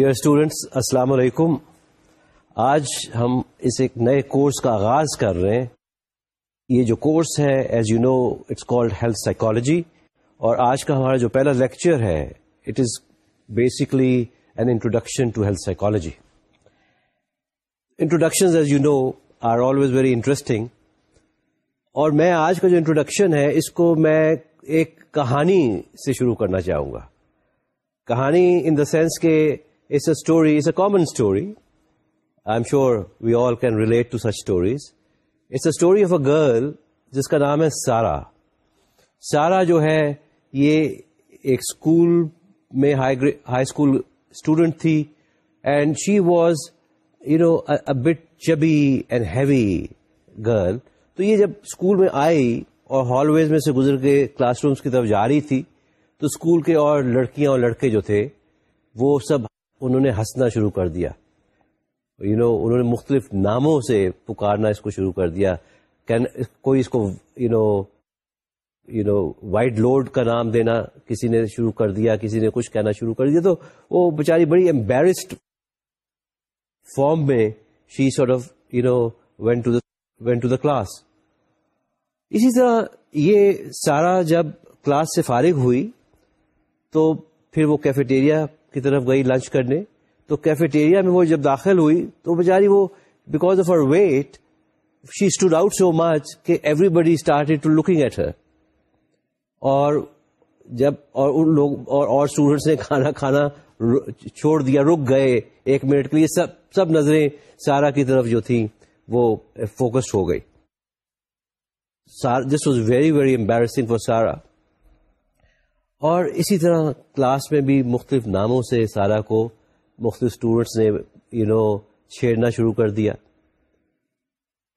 Dear students السلام علیکم آج ہم اس ایک نئے کورس کا آغاز کر رہے ہیں. یہ جو کورس ہے as you know it's called health psychology اور آج کا ہمارا جو پہلا لیکچر ہے it is basically an introduction to health psychology introduction as you know are always very interesting اور میں آج کا جو انٹروڈکشن ہے، اس کو میں ایک کہانی سے شروع کرنا چاہوں گا. کہانی ان دا سینس کے it's a story it's a common story I am sure we all can relate to such stories it's a story of a girl جس کا نام ہے سارا سارا جو ہے یہ ایک اسکول میں ہائی اسکول اسٹوڈنٹ تھی and she was you know bit chubby and heavy girl تو یہ جب اسکول میں آئی اور ہال ویز میں سے گزر کے کلاس رومس کی طرف جا رہی تھی تو اسکول کے اور لڑکیاں اور لڑکے جو تھے وہ سب انہوں نے ہنسنا شروع کر دیا۔ یو you نو know, انہوں نے مختلف ناموں سے پکارنا اس کو شروع کر دیا۔ کوئی اس کو you know you know wide load کا نام دینا کسی نے شروع کر دیا کسی نے کچھ کہنا شروع کر دیا تو وہ بیچاری بڑی امبیرسڈ فارم میں she sort of you know went to went to the class اسی طرح یہ سارا جب کلاس سے فارغ ہوئی تو پھر وہ کیفیٹیریا کی طرف گئی لنچ کرنے، تو کیفیٹیریا میں وہ جب داخل ہوئی، تو بیچاری وہ because of her weight she stood out so much that everybody start to looking at her اور جب اور ان لوگ اور اور اسٹوڈینٹس نے کھانا کھانا چھوڑ دیا، رک گئے۔ ایک منٹ کے لیے سب سب نظریں سارا کی طرف جو تھیں، وہ فوکسڈ ہو گئی۔ This was very very embarrassing for Sara اور اسی طرح کلاس میں بھی مختلف ناموں سے سارا کو مختلف اسٹوڈینٹس نے یو نو چھیڑنا شروع کر دیا۔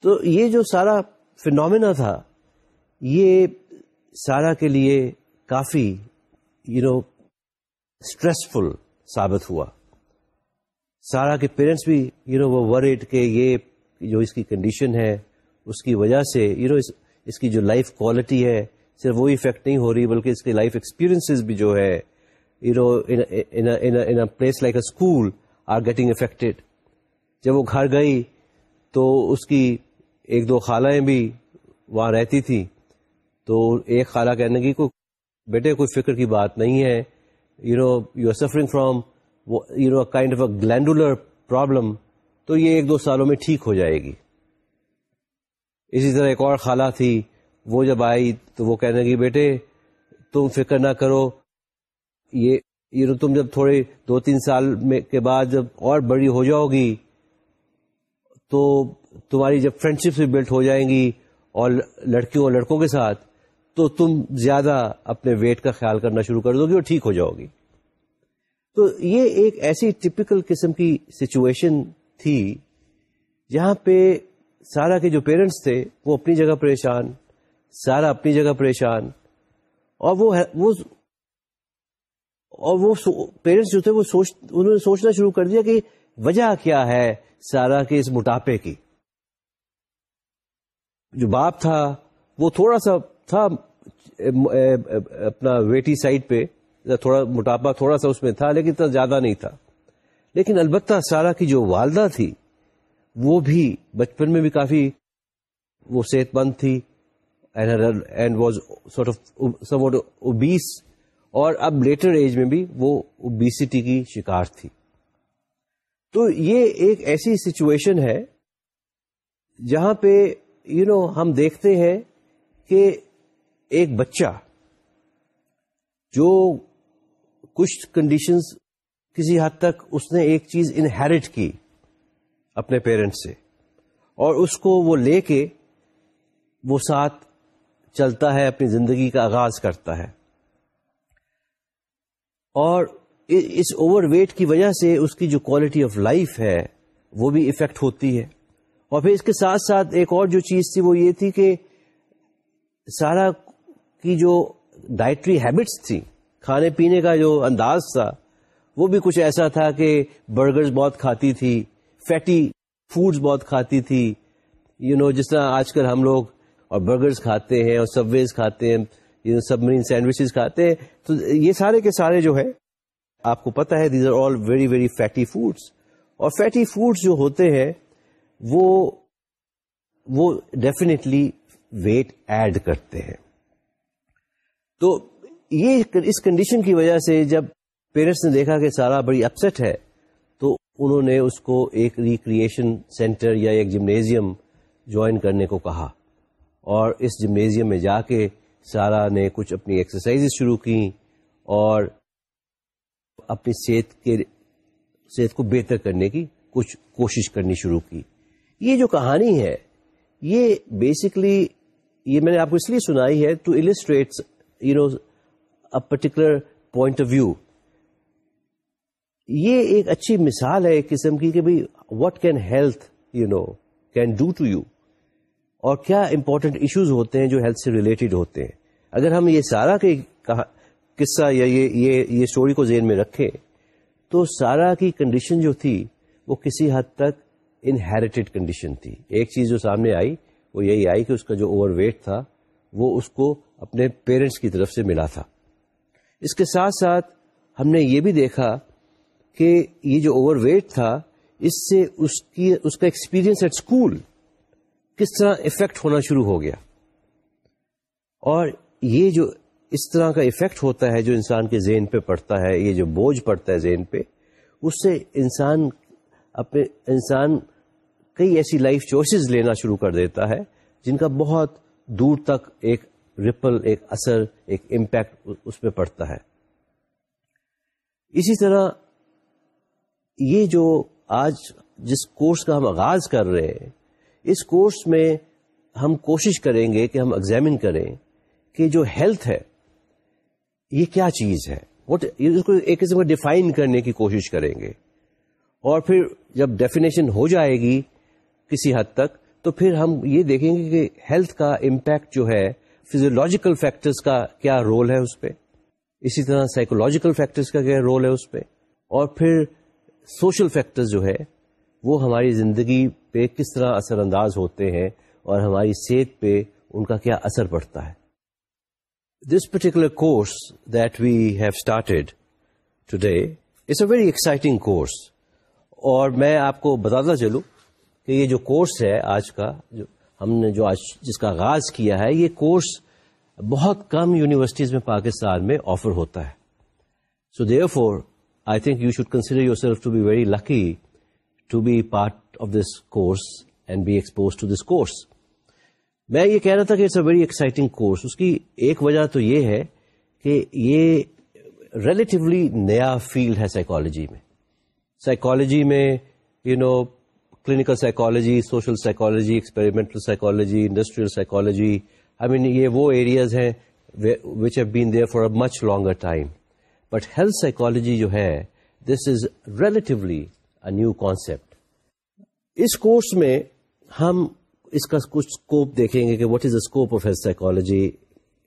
تو یہ جو سارا فنومینا تھا، یہ سارا کے لیے کافی یو نو اسٹریسفل ثابت ہوا۔ سارا کے پیرنٹس بھی یو نو وہ ورڈ کہ یہ جو اس کی کنڈیشن ہے، اس کی وجہ سے یو نو اس کی جو لائف کوالٹی ہے صرف وہی افیکٹ نہیں ہو رہی بلکہ اس کی لائف ایکسپیرئنس بھی جو ہے you know place like a school are getting affected جب وہ گھر گئی تو اس کی ایک دو خالائیں بھی وہاں رہتی تھی تو ایک خالہ کہنے کی کوئی بیٹے، کوئی فکر کی بات نہیں ہے۔ You know you are suffering from you know kind of a glandular problem تو یہ ایک دو سالوں میں ٹھیک ہو جائے گی۔ اسی طرح ایک اور خالہ تھی وہ جب آئی تو وہ کہنے کی بیٹے، تم فکر نہ کرو، یہ یہ تم جب تھوڑے دو تین سال میں کے بعد جب اور بڑی ہو جاؤ گی، تو تمہاری جب فرینڈ شپ بھی بلٹ ہو جائیں گی اور لڑکیوں اور لڑکوں کے ساتھ، تو تم زیادہ اپنے ویٹ کا خیال کرنا شروع کر دو گی اور ٹھیک ہو جاؤ گی. تو یہ ایک ایسی ٹپکل قسم کی سچویشن تھی جہاں پہ سارا کے جو پیرنٹس تھے وہ اپنی جگہ پریشان سارا اپنی جگہ پریشان۔ اور وہ وہ اور وہ پیرنٹس جو تھے وہ سوچ، انہوں نے سوچنا شروع کر دیا کہ وجہ کیا ہے سارا کے اس موٹاپے کی۔ جو باپ تھا، وہ تھوڑا سا تھا اپنا ویٹی سائڈ پہ تھوڑا موٹاپا تھوڑا سا اس میں تھا، لیکن اتنا زیادہ نہیں تھا۔ لیکن البتہ سارا کی جو والدہ تھی، وہ بھی بچپن میں بھی کافی، وہ صحت مند تھی۔ And was sort of obese اور اب لیٹر ایج میں بھی وہ اوبیسٹی کی شکار تھی۔ تو یہ ایک ایسی سچویشن ہے جہاں پہ یو you نو know, ہم دیکھتے ہیں کہ ایک بچہ جو کچھ کنڈیشنز کسی حد تک اس نے ایک چیز انہیریٹ کی اپنے پیرنٹس سے اور اس کو وہ لے کے وہ ساتھ چلتا ہے اپنی زندگی کا آغاز کرتا ہے۔ اور اس اوور ویٹ کی وجہ سے اس کی جو کوالٹی آف لائف ہے وہ بھی افیکٹ ہوتی ہے۔ اور پھر اس کے ساتھ ساتھ ایک اور جو چیز تھی وہ یہ تھی کہ سارا کی جو ڈائٹری ہیبٹس تھی کھانے پینے کا جو انداز تھا وہ بھی کچھ ایسا تھا کہ برگرز بہت کھاتی تھی فیٹی فوڈز بہت کھاتی تھی۔ یو you نو know, جس طرح آج کل ہم لوگ اور برگرز کھاتے ہیں اور سب ویز کھاتے ہیں سب مرین سینڈوچز کھاتے ہیں۔ تو یہ سارے کے سارے جو ہے، آپ کو پتا ہے these are all very very fatty foods اور فیٹی فوڈس جو ہوتے ہیں، وہ وہ ڈیفینیٹلی ویٹ ایڈ کرتے ہیں۔ تو یہ اس کنڈیشن کی وجہ سے جب پیرنٹس نے دیکھا کہ سارا بڑی اپسٹ ہے، تو انہوں نے اس کو ایک ریکریشن سینٹر یا ایک جمنیزیم جوائن کرنے کو کہا۔ اور اس جمنیزیم میں جا کے سارا نے کچھ اپنی ایکسرسائز شروع کی اور اپنی صحت کے صحت کو بہتر کرنے کی کچھ کوشش کرنی شروع کی۔ یہ جو کہانی ہے، یہ بیسکلی یہ میں نے آپ کو اس لیے سنائی ہے to illustrate you know particular point of view یہ ایک اچھی مثال ہے ایک قسم کی کہ بھائی what can health you know can do to you اور کیا امپورٹنٹ ایشوز ہوتے ہیں جو ہیلتھ سے ریلیٹڈ ہوتے ہیں؟ اگر ہم یہ سارا کے قصہ یا یہ یہ یہ اسٹوری کو ذہن میں رکھیں، تو سارا کی کنڈیشن جو تھی، وہ کسی حد تک انہیریٹیڈ کنڈیشن تھی۔ ایک چیز جو سامنے آئی، وہ یہی آئی کہ اس کا جو اوور ویٹ تھا، وہ اس کو اپنے پیرنٹس کی طرف سے ملا تھا۔ اس کے ساتھ ساتھ ہم نے یہ بھی دیکھا کہ یہ جو اوور ویٹ تھا، اس سے اس کی اس کا ایکسپیرئنس ایٹ اسکول کس طرح افیکٹ ہونا شروع ہو گیا۔ اور یہ جو اس طرح کا افیکٹ ہوتا ہے جو انسان کے ذہن پہ پڑتا ہے، یہ جو بوجھ پڑتا ہے ذہن پہ، اس سے انسان اپنے، انسان کئی ایسی لائف چوائسیز لینا شروع کر دیتا ہے جن کا بہت دور تک ایک رپل ایک اثر، ایک امپیکٹ اس پہ پڑتا ہے۔ اسی طرح یہ جو آج جس کورس کا ہم آغاز کر رہے ہیں اس کورس میں ہم کوشش کریں گے کہ ہم ایگزامن کریں کہ جو ہیلتھ ہے، یہ کیا چیز ہے؟ اس کو ایک قسم کا ڈیفائن کرنے کی کوشش کریں گے۔ اور پھر جب ڈیفینیشن ہو جائے گی کسی حد تک، تو پھر ہم یہ دیکھیں گے کہ ہیلتھ کا امپیکٹ جو ہے فزیولوجیکل فیکٹرز کا کیا رول ہے اس پہ۔ اسی طرح سائیکولوجیکل فیکٹرز کا کیا رول ہے اس پہ۔ اور پھر سوشل فیکٹرز جو ہے، وہ ہماری زندگی پہ کس طرح اثر انداز ہوتے ہیں اور ہماری صحت پہ ان کا کیا اثر پڑتا ہے۔ This particular course that we have started today it's a very exciting course اور میں آپ کو بتاتا چلوں کہ یہ جو کورس ہے آج کا، جو ہم نے جو آج جس کا آغاز کیا ہے، یہ کورس بہت کم یونیورسٹیز میں پاکستان میں آفر ہوتا ہے۔ So therefore I think you should consider yourself to be very lucky to be part of this course and be expose to this course میں یہ کہہ رہا تھا کہ it's a very exciting course اس کی ایک وجہ تو یہ ہے کہ یہ ریلیٹیولی نیا فیلڈ ہے سائیکالوجی میں. سائیکالوجی میں you know clinical psychology social psychology experimental psychology industrial psychology I mean یہ وہ ایریاز ہیں which have been there for a much longer time but health psychology جو ہے this is relatively a new concept us course میں ہم اس کا کچھ اسکوپ دیکھیں گے کہ what is the scope of health psychology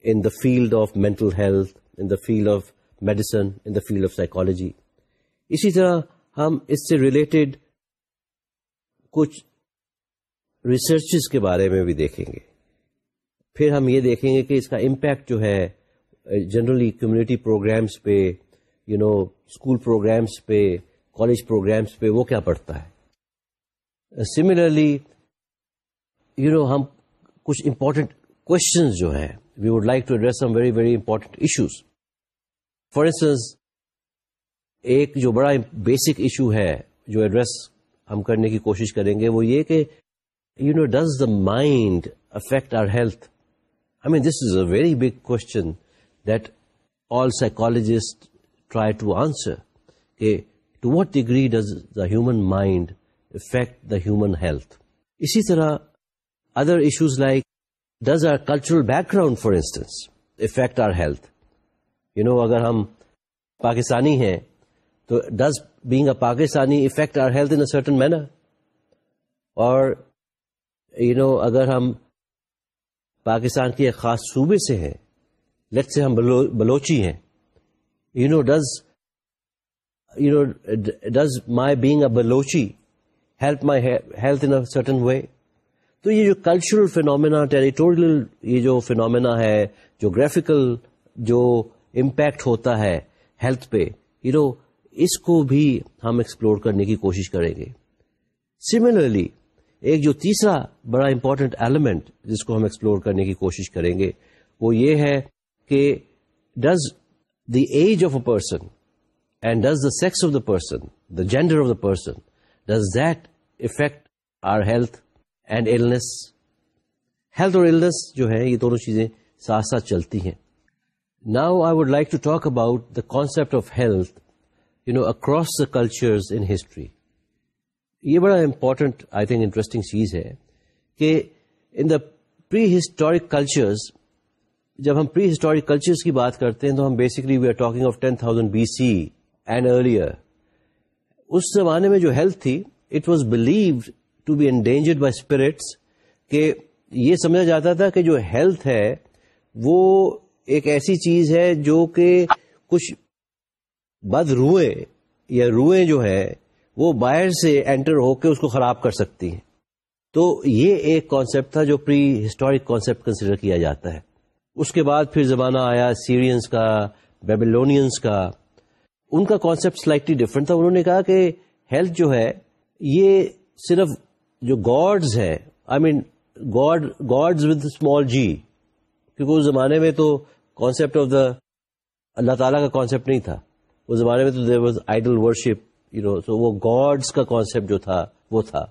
in the field of mental health in the field of medicine in the field of psychology اسی طرح ہم اس سے ریلیٹڈ کچھ ریسرچز کے بارے میں بھی دیکھیں گے۔ پھر ہم یہ دیکھیں گے کہ اس کا امپیکٹ جو ہے جنرلی کمیونٹی پروگرامس پہ یو نو اسکول پروگرامس پہ کالج پروگرامس پہ وہ کیا پڑھتا ہے۔ سملرلی یو نو ہم کچھ امپورٹنٹ کوشچنز جو ہیں we would like to address some very very important issues for instance ایک جو بڑا بیسک ایشو ہے جو ایڈریس ہم کرنے کی کوشش کریں گے وہ یہ کہ you know does the mind affect our health I mean this is a very big question that all psychologist try to answer کہ to what degree does the human mind affect the human health اسی طرح other issues like does our cultural background for instance affect our health you know اگر ہم پاکستانی ہیں، تو does being a Pakistani affect our health in certain manner اور you know اگر ہم پاکستان کے ایک خاص صوبے سے ہیں لیٹ سے ہم بلوچی ہیں you know does you know does my being a Balochi help my health in certain way تو یہ جو کلچرل فینومینا ٹیریٹوریل یہ جو فینومینا ہے جوگرافیکل جو امپیکٹ ہوتا ہے ہیلتھ پہ یو نو اس کو بھی ہم ایکسپلور کرنے کی کوشش کریں گے. سملرلی ایک جو تیسرا بڑا امپورٹنٹ ایلیمنٹ جس کو ہم ایکسپلور کرنے کی کوشش کریں گے وہ یہ ہے کہ does the age of a person and does the sex of the person the gender of the person does that affect our health and illness health اور ایلنس جو ہے، یہ دونوں چیزیں ساتھ ساتھ چلتی ہیں۔ Now I would like to talk about the concept of health you know across the cultures in history یہ بڑا امپورٹنٹ آئی تھنک انٹرسٹنگ چیز ہے کہ ان دا پری ہسٹورک کلچرز جب ہم پری ہسٹورک کلچرز کی بات کرتے ہیں تو ہم basically we are talking of ten thousand B C and earlier اس زمانے میں جو ہیلتھ تھی it was believed to be endangered by spirits کہ یہ سمجھا جاتا تھا کہ جو ہیلتھ ہے، وہ ایک ایسی چیز ہے جو کہ کچھ بد روئیں یا روئیں جو ہے وہ باہر سے انٹر ہو کے اس کو خراب کر سکتی ہیں۔ تو یہ ایک کانسیپٹ تھا جو پری ہسٹورک کانسیپٹ کنسیڈر کیا جاتا ہے۔ اس کے بعد پھر زمانہ آیا سیرینس کا بیبلونینس کا۔ ان کا کانسیپٹ سلائٹلی ڈفرنٹ تھا۔ انہوں نے کہا کہ ہیلتھ جو ہے، یہ صرف جو گاڈز ہے I mean god gods with small G کیونکہ اس زمانے میں تو کانسیپٹ آف دا اللہ تعالیٰ کا کانسیپٹ نہیں تھا۔ اس زمانے میں تو there was idol worship you know so وہ گاڈس کا کانسیپٹ جو تھا، وہ تھا۔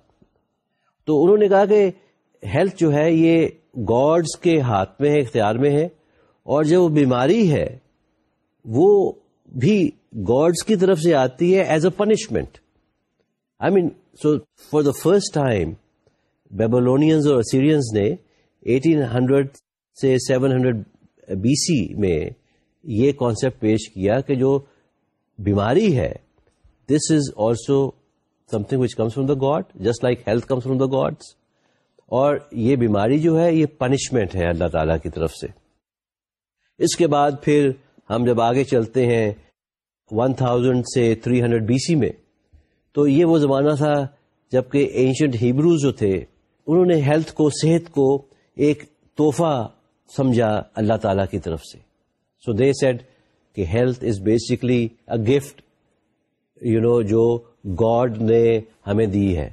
تو انہوں نے کہا کہ ہیلتھ جو ہے، یہ گاڈس کے ہاتھ میں ہے، اختیار میں ہے۔ اور جو بیماری ہے، وہ بھی گاڈس کی طرف سے آتی ہے as a punishment I mean so for the first time Babylonians اور سیرینس نے ایٹین ہنڈریڈ سے سیون ہنڈریڈ بی سی میں یہ کانسیپٹ پیش کیا کہ جو بیماری ہے this is also something which comes from the god just like health comes from the gods اور یہ بیماری جو ہے، یہ پنشمنٹ ہے اللہ تعالی کی طرف سے۔ اس کے بعد پھر ہم جب آگے چلتے ہیں ون تھاؤزینڈ سے تھری ہنڈریڈ بی سی میں، تو یہ وہ زمانہ تھا جبکہ اینشنٹ ہیبروز جو تھے، انہوں نے ہیلتھ کو، صحت کو ایک توحفہ سمجھا اللہ تعالی کی طرف سے۔ سو دے سیڈ کہ health is basically a gift you know جو گاڈ نے ہمیں دی ہے۔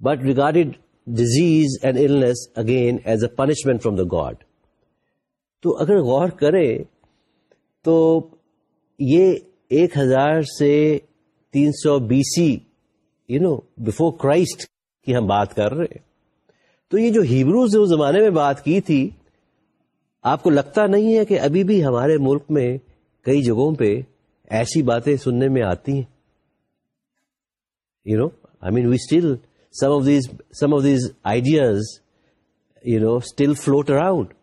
But regarded disease and illness again as a punishment from the god تو اگر غور کرے تو یہ ایک ہزار سے تین سو B C you know before Christ کی ہم بات کر رہے تو یہ جو ہیبروز نے اس زمانے میں بات کی تھی، آپ کو لگتا نہیں ہے کہ ابھی بھی ہمارے ملک میں کئی جگہوں پہ ایسی باتیں سننے میں آتی ہیں؟ You know I mean we still some of these some of these ideas you know still float around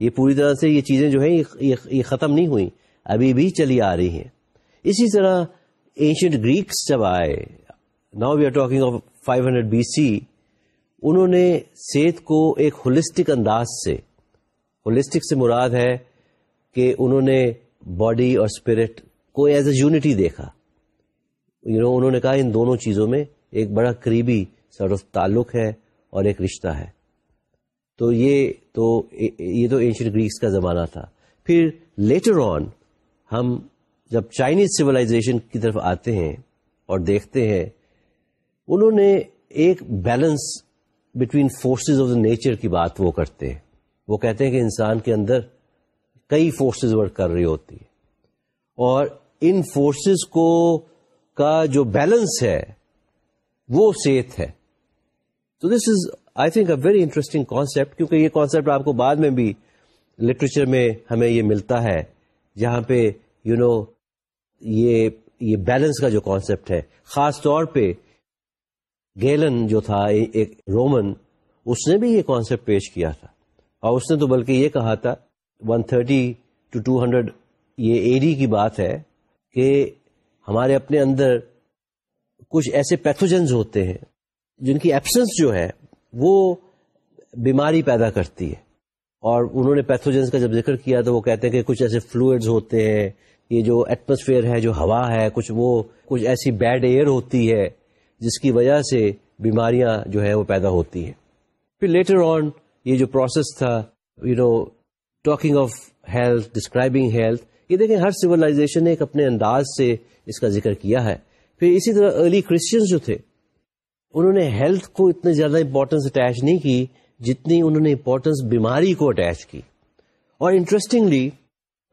یہ پوری طرح سے یہ چیزیں جو ہیں، یہ ختم نہیں ہوئی ابھی بھی چلی آ رہی ہیں۔ اسی طرح اینشنٹ گریکس جب آئے now we are talking of five hundred B C انہوں نے صحت کو ایک ہولسٹک انداز سے ہولسٹک سے مراد ہے کہ انہوں نے باڈی اور اسپرٹ کو ایز اے یونٹی دیکھا۔ یو نو انہوں نے کہا ان دونوں چیزوں میں ایک بڑا قریبی سر آف تعلق ہے اور ایک رشتہ ہے۔ تو یہ تو یہ تو اینشین گریکس کا زمانہ تھا۔ پھر لیٹر آن ہم جب چائنیز سولاشن کی طرف آتے ہیں اور دیکھتے ہیں، انہوں نے ایک balance between forces of the nature کی بات وہ کرتے ہیں۔ وہ کہتے ہیں کہ انسان کے اندر کئی فورسز ورک کر رہی ہوتی ہے اور ان فورسز کو کا جو بیلنس ہے وہ صحت ہے۔ تو this is I think a very interesting concept کیونکہ یہ کانسیپٹ آپ کو بعد میں بھی لٹریچر میں ہمیں یہ ملتا ہے۔ جہاں پہ یو you نو know, یہ یہ بیلنس کا جو کانسیپٹ ہے۔ خاص طور پہ گیلن جو تھا ایک رومن اس نے بھی یہ کانسیپٹ پیش کیا تھا۔ اور اس نے تو بلکہ یہ کہا تھا one thirty two two hundred یہ اے ڈی کی بات ہے کہ ہمارے اپنے اندر کچھ ایسے پیتھوجنز ہوتے ہیں جن کی ایبسنس جو ہے وہ بیماری پیدا کرتی ہے۔ اور انہوں نے پیتھوجنس کا جب ذکر کیا تو وہ کہتے ہیں کہ کچھ ایسے فلوئڈز ہوتے ہیں، یہ جو ایٹموسفیئر ہے، جو ہوا ہے، کچھ وہ، کچھ ایسی بیڈ ایئر ہوتی ہے جس کی وجہ سے بیماریاں جو ہے وہ پیدا ہوتی ہیں۔ پھر لیٹر آن یہ جو پروسیس تھا you know talking of health describing health یہ دیکھیں ہر سولاشن نے ایک اپنے انداز سے اس کا ذکر کیا ہے۔ پھر اسی طرح ارلی کرسچنس جو تھے انہوں نے ہیلتھ کو اتنے زیادہ امپورٹینس اٹیچ نہیں کی جتنی انہوں نے امپورٹینس بیماری کو اٹیچ کی۔ اور انٹرسٹنگلی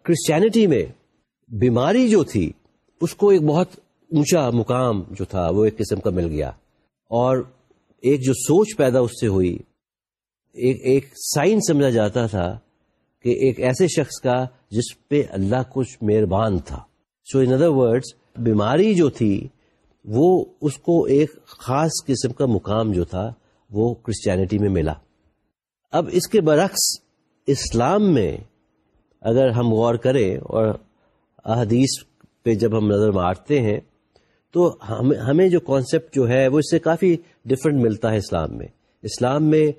کرسچینٹی میں بیماری جو تھی، اس کو ایک بہت اونچا مقام جو تھا، وہ ایک قسم کا مل گیا۔ اور ایک جو سوچ پیدا اس سے ہوئی، ایک ایک سائن سمجھا جاتا تھا کہ ایک ایسے شخص کا جس پہ اللہ کچھ مہربان تھا۔ سو ان ادر ورڈس بیماری جو تھی وہ اس کو ایک خاص قسم کا مقام جو تھا، وہ کرسچینٹی میں ملا۔ اب اس کے برعکس اسلام میں اگر ہم غور کریں اور احادیث پہ جب ہم نظر مارتے ہیں، تو ہمیں جو کانسیپٹ جو ہے، وہ اس سے کافی ڈفرینٹ ملتا ہے اسلام میں۔ اسلام میں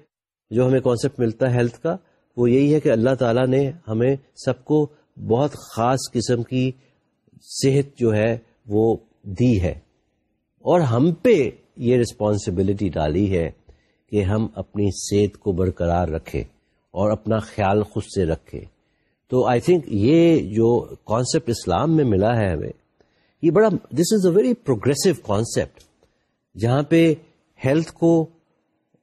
جو ہمیں کانسیپٹ ملتا ہے ہیلتھ کا، وہ یہی ہے کہ اللہ تعالیٰ نے ہمیں سب کو بہت خاص قسم کی صحت جو ہے، وہ دی ہے۔ اور ہم پہ یہ رسپانسبلٹی ڈالی ہے کہ ہم اپنی صحت کو برقرار رکھیں اور اپنا خیال خود سے رکھیں۔ تو آئی تھنک یہ جو کانسیپٹ اسلام میں ملا ہے ہمیں، یہ بڑا this is a very progressive concept جہاں پہ ہیلتھ کو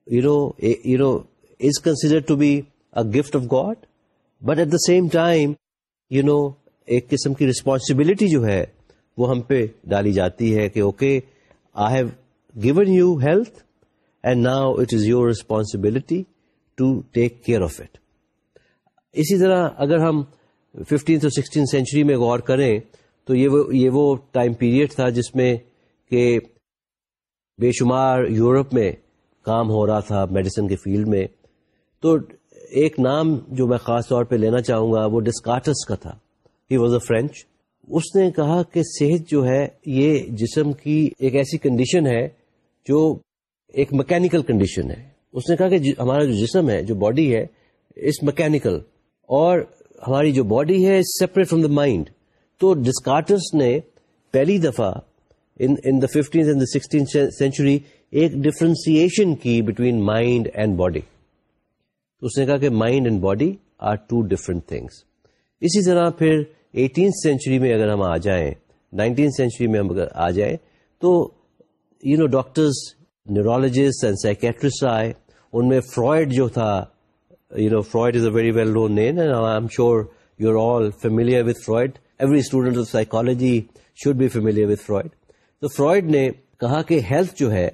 you know you know is consider to be a gift of god but at the same time you know ایک قسم کی ریسپانسبلٹی جو ہے، وہ ہم پہ ڈالی جاتی ہے کہ okay I have given you health and now it is your responsibility to take care of it اسی طرح اگر ہم ففٹینتھ اور سکسٹین سینچری میں غور کریں، تو یہ وہ یہ وہ ٹائم پیریڈ تھا جس میں کہ بے شمار یورپ میں کام ہو رہا تھا میڈیسن کے فیلڈ میں۔ تو ایک نام جو میں خاص طور پہ لینا چاہوں گا، وہ ڈسکارٹس کا تھا۔ ہی واز اے فرینچ اس نے کہا کہ صحت جو ہے، یہ جسم کی ایک ایسی کنڈیشن ہے جو ایک مکینکل کنڈیشن ہے۔ اس نے کہا کہ ہمارا جو جسم ہے، جو باڈی ہے، اس مکینکل اور ہماری جو باڈی ہے سیپریٹ فرام دا مائنڈ تو ڈسکارٹس نے پہلی دفعہ in the end the sixteen century ایک ڈفرینسیشن کی بٹوین مائنڈ اینڈ باڈی اس نے کہا کہ mind and body are two different things اسی طرح پھر ایٹینتھ سینچری میں اگر ہم آ جائیں نائنٹین سینچری میں ہم اگر آ جائیں، تو you know doctors neurologist and psychiatrist آئے۔ ان میں فرائڈ جو تھا you know Freud is a very well known name I am sure you are all familiar with Freud every student of psychology should be familiar with Freud تو Freud نے کہا کہ health جو ہے،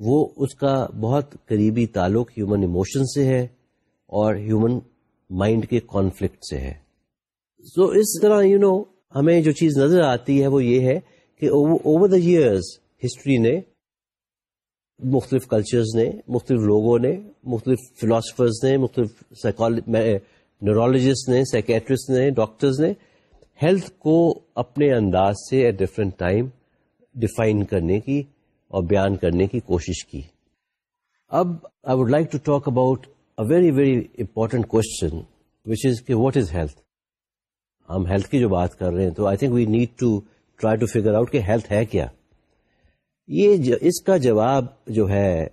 وہ اس کا بہت قریبی تعلق ہیومن ایموشن سے ہے اور ہیومن مائنڈ کے کانفلکٹ سے ہے۔ سو so, اس طرح یو you نو know, ہمیں جو چیز نظر آتی ہے وہ یہ ہے کہ اوور دا ایئرز ہسٹری نے مختلف کلچرز نے مختلف لوگوں نے مختلف فلاسفرز نے مختلف نیورولوجسٹ نے سائکیٹرسٹ نے ڈاکٹرز نے ہیلتھ کو اپنے انداز سے ایٹ ڈفرنٹ ٹائم ڈیفائن کرنے کی اور بیان کرنے کی کوشش کی۔ اب I would like to talk about a very very important question which is کہ واٹ از ہیلتھ ہم ہیلتھ کی جو بات کر رہے ہیں، تو I think we need to try to figure out کہ ہیلتھ ہے کیا۔ یہ اس کا جواب جو ہے،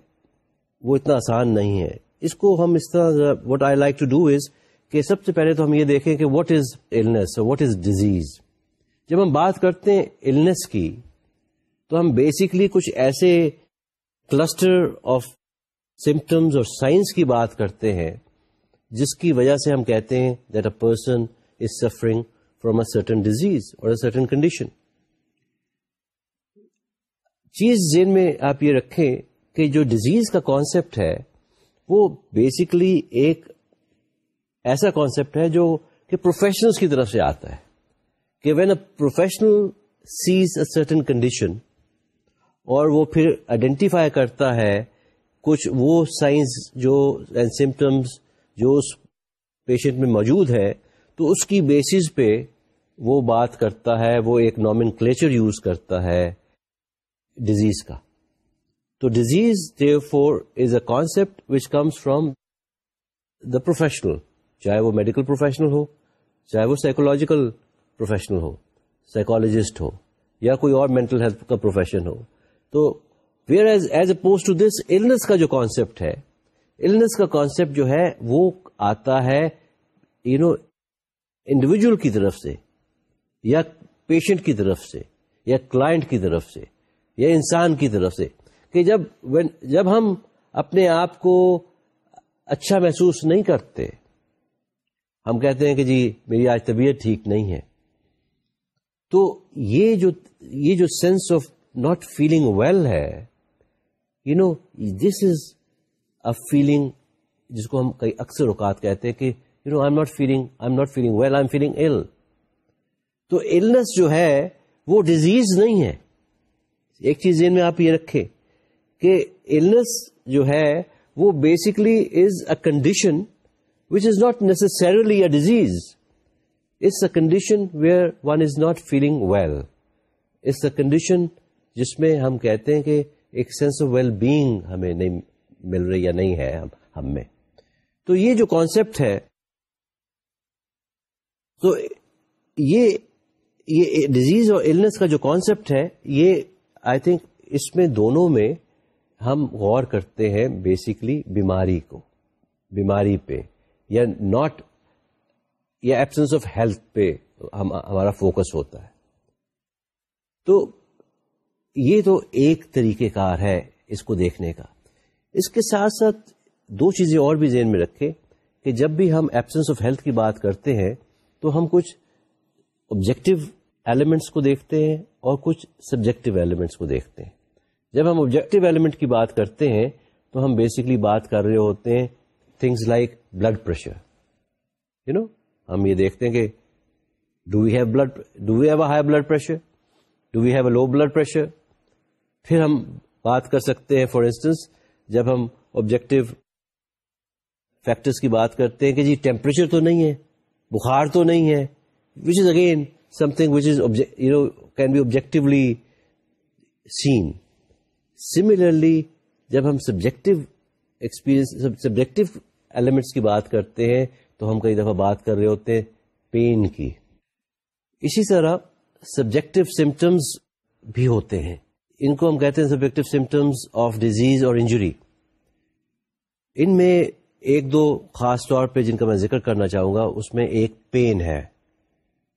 وہ اتنا آسان نہیں ہے۔ اس کو ہم اس طرح what I like to do is کہ سب سے پہلے تو ہم یہ دیکھیں کہ what is illness what is disease جب ہم بات کرتے ہیں النس کی، تو ہم بیسکلی کچھ ایسے کلسٹر آف سمٹمس اور سائنس کی بات کرتے ہیں، جس کی وجہ سے ہم کہتے ہیں that a person is suffering from a certain disease اور اے سرٹن کنڈیشن چیز ذہن میں آپ یہ رکھیں کہ جو ڈیزیز کا کانسیپٹ ہے، وہ بیسکلی ایک ایسا کانسیپٹ ہے جو کہ پروفیشنل کی طرف سے آتا ہے کہ when a professional sees a certain condition اور وہ پھر آئیڈینٹیفائی کرتا ہے کچھ وہ سائنس جو سمٹمس جو اس پیشنٹ میں موجود ہے تو اس کی بیسس پہ وہ بات کرتا ہے، وہ ایک نامن کلیچر یوز کرتا ہے ڈیزیز کا۔ تو disease therefore is a concept which comes from the professional چاہے وہ میڈیکل پروفیشنل ہو، چاہے وہ سائیکولوجیکل پروفیشنل ہو سائیکولوجسٹ ہو، یا کوئی اور مینٹل ہیلتھ کا پروفیشن ہو۔ تو whereas as opposed to this illness کا جو کانسیپٹ ہے النس کا کانسیپٹ جو ہے، وہ آتا ہے یو نو انڈیویجل کی طرف سے، یا پیشنٹ کی طرف سے، یا کلائنٹ کی طرف سے، یا انسان کی طرف سے، کہ جب جب ہم اپنے آپ کو اچھا محسوس نہیں کرتے، ہم کہتے ہیں کہ جی میری آج طبیعت ٹھیک نہیں ہے۔ تو یہ جو یہ جو sense of not feeling well ہے you know this is a feeling جس کو ہم کئی اکثر اوقات کہتے ہیں کہ you know I am not feeling I am not feeling well I am feeling ill تو ایلنس جو ہے، وہ ڈیزیز نہیں ہے. ایک چیز ذہن میں آپ یہ رکھیں کہ ایلنس جو ہے، وہ basically is a condition which is not necessarily a disease it's a condition where one is not feeling well it's a condition جس میں ہم کہتے ہیں کہ ایک سینس آف ویل بینگ ہمیں نہیں مل رہی یا نہیں ہے ہم میں. تو یہ جو کانسیپٹ ہے تو یہ یہ ڈیزیز اور النس کا جو کانسیپٹ ہے، یہ آئی تھنک اس میں دونوں میں ہم غور کرتے ہیں بیسکلی بیماری کو، بیماری پہ، یا ناٹ یا ایبسنس آف ہیلتھ پہ ہمارا فوکس ہوتا ہے۔ تو یہ تو ایک طریقہ کار ہے اس کو دیکھنے کا۔ اس کے ساتھ ساتھ دو چیزیں اور بھی ذہن میں رکھے کہ جب بھی ہم ایبسنس آف ہیلتھ کی بات کرتے ہیں تو ہم کچھ آبجیکٹو ایلیمنٹس کو دیکھتے ہیں اور کچھ سبجیکٹو ایلیمنٹس کو دیکھتے ہیں۔ جب ہم آبجیکٹو ایلیمنٹ کی بات کرتے ہیں تو ہم بیسکلی بات کر رہے ہوتے ہیں things like blood pressure you know ہم یہ دیکھتے ہیں کہ do we have blood do we have a high blood pressure do we have a low blood pressure پھر ہم بات کر سکتے ہیں فار انسٹنس جب ہم آبجیکٹو فیکٹرس کی بات کرتے ہیں کہ جی ٹیمپریچر تو نہیں ہے۔ بخار تو نہیں ہے which is again something which is you know can be objectively seen similarly جب ہم سبجیکٹو ایکسپیرئنس سبجیکٹو ایلیمنٹس کی بات کرتے ہیں تو ہم کئی دفعہ بات کر رہے ہوتے ہیں پین کی. اسی طرح سبجیکٹو سمٹمس بھی ہوتے ہیں. ان کو ہم کہتے ہیں سبجیکٹو سمٹمس آف ڈیزیز اور انجری ان میں ایک دو خاص طور پہ جن کا میں ذکر کرنا چاہوں گا اس میں ایک پین ہے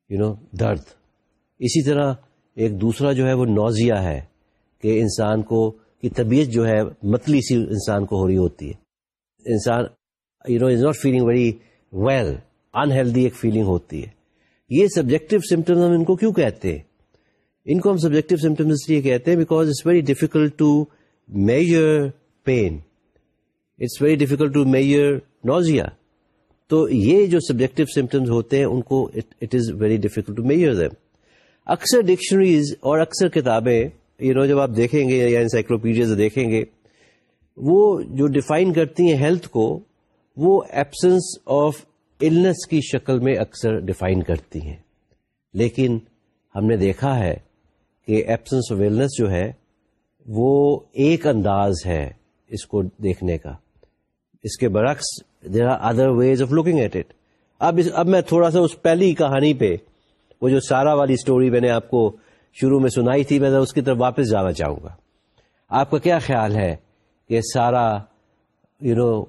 یو you نو know, درد۔ اسی طرح ایک دوسرا جو ہے وہ نوزیا ہے کہ انسان کو کی طبیعت جو ہے متلی سی انسان کو ہو رہی ہوتی ہے۔ انسان you know is not feeling very well unhealthy ایک فیلنگ ہوتی ہے۔ یہ سبجیکٹو سمٹمس ہم ان کو کیوں کہتے ہیں؟ ان کو ہم سبجیکٹو سمٹمس اس لیے کہتے ہیں because it's very difficult to measure pain it's very difficult to measure nausea تو یہ جو سبجیکٹو سمٹمس ہوتے ہیں ان کو it is very difficult to measure them اکثر ڈکشنریز اور اکثر کتابیں یو نو جب آپ دیکھیں گے یا انسائکلوپیڈیاز دیکھیں گے، وہ جو ڈیفائن کرتی ہیں ہیلتھ کو، وہ ایبسنس آف النس کی شکل میں اکثر ڈیفائن کرتی ہیں۔ لیکن ہم نے دیکھا ہے کہ ایبسنس آف النس جو ہے، وہ ایک انداز ہے اس کو دیکھنے کا۔ اس کے برعکس there are other ways of looking at it اب اب میں تھوڑا سا اس پہلی کہانی پہ، وہ جو سارا والی اسٹوری میں نے آپ کو شروع میں سنائی تھی، میں اس کی طرف واپس جانا چاہوں گا۔ آپ کا کیا خیال ہے کہ سارا یو نو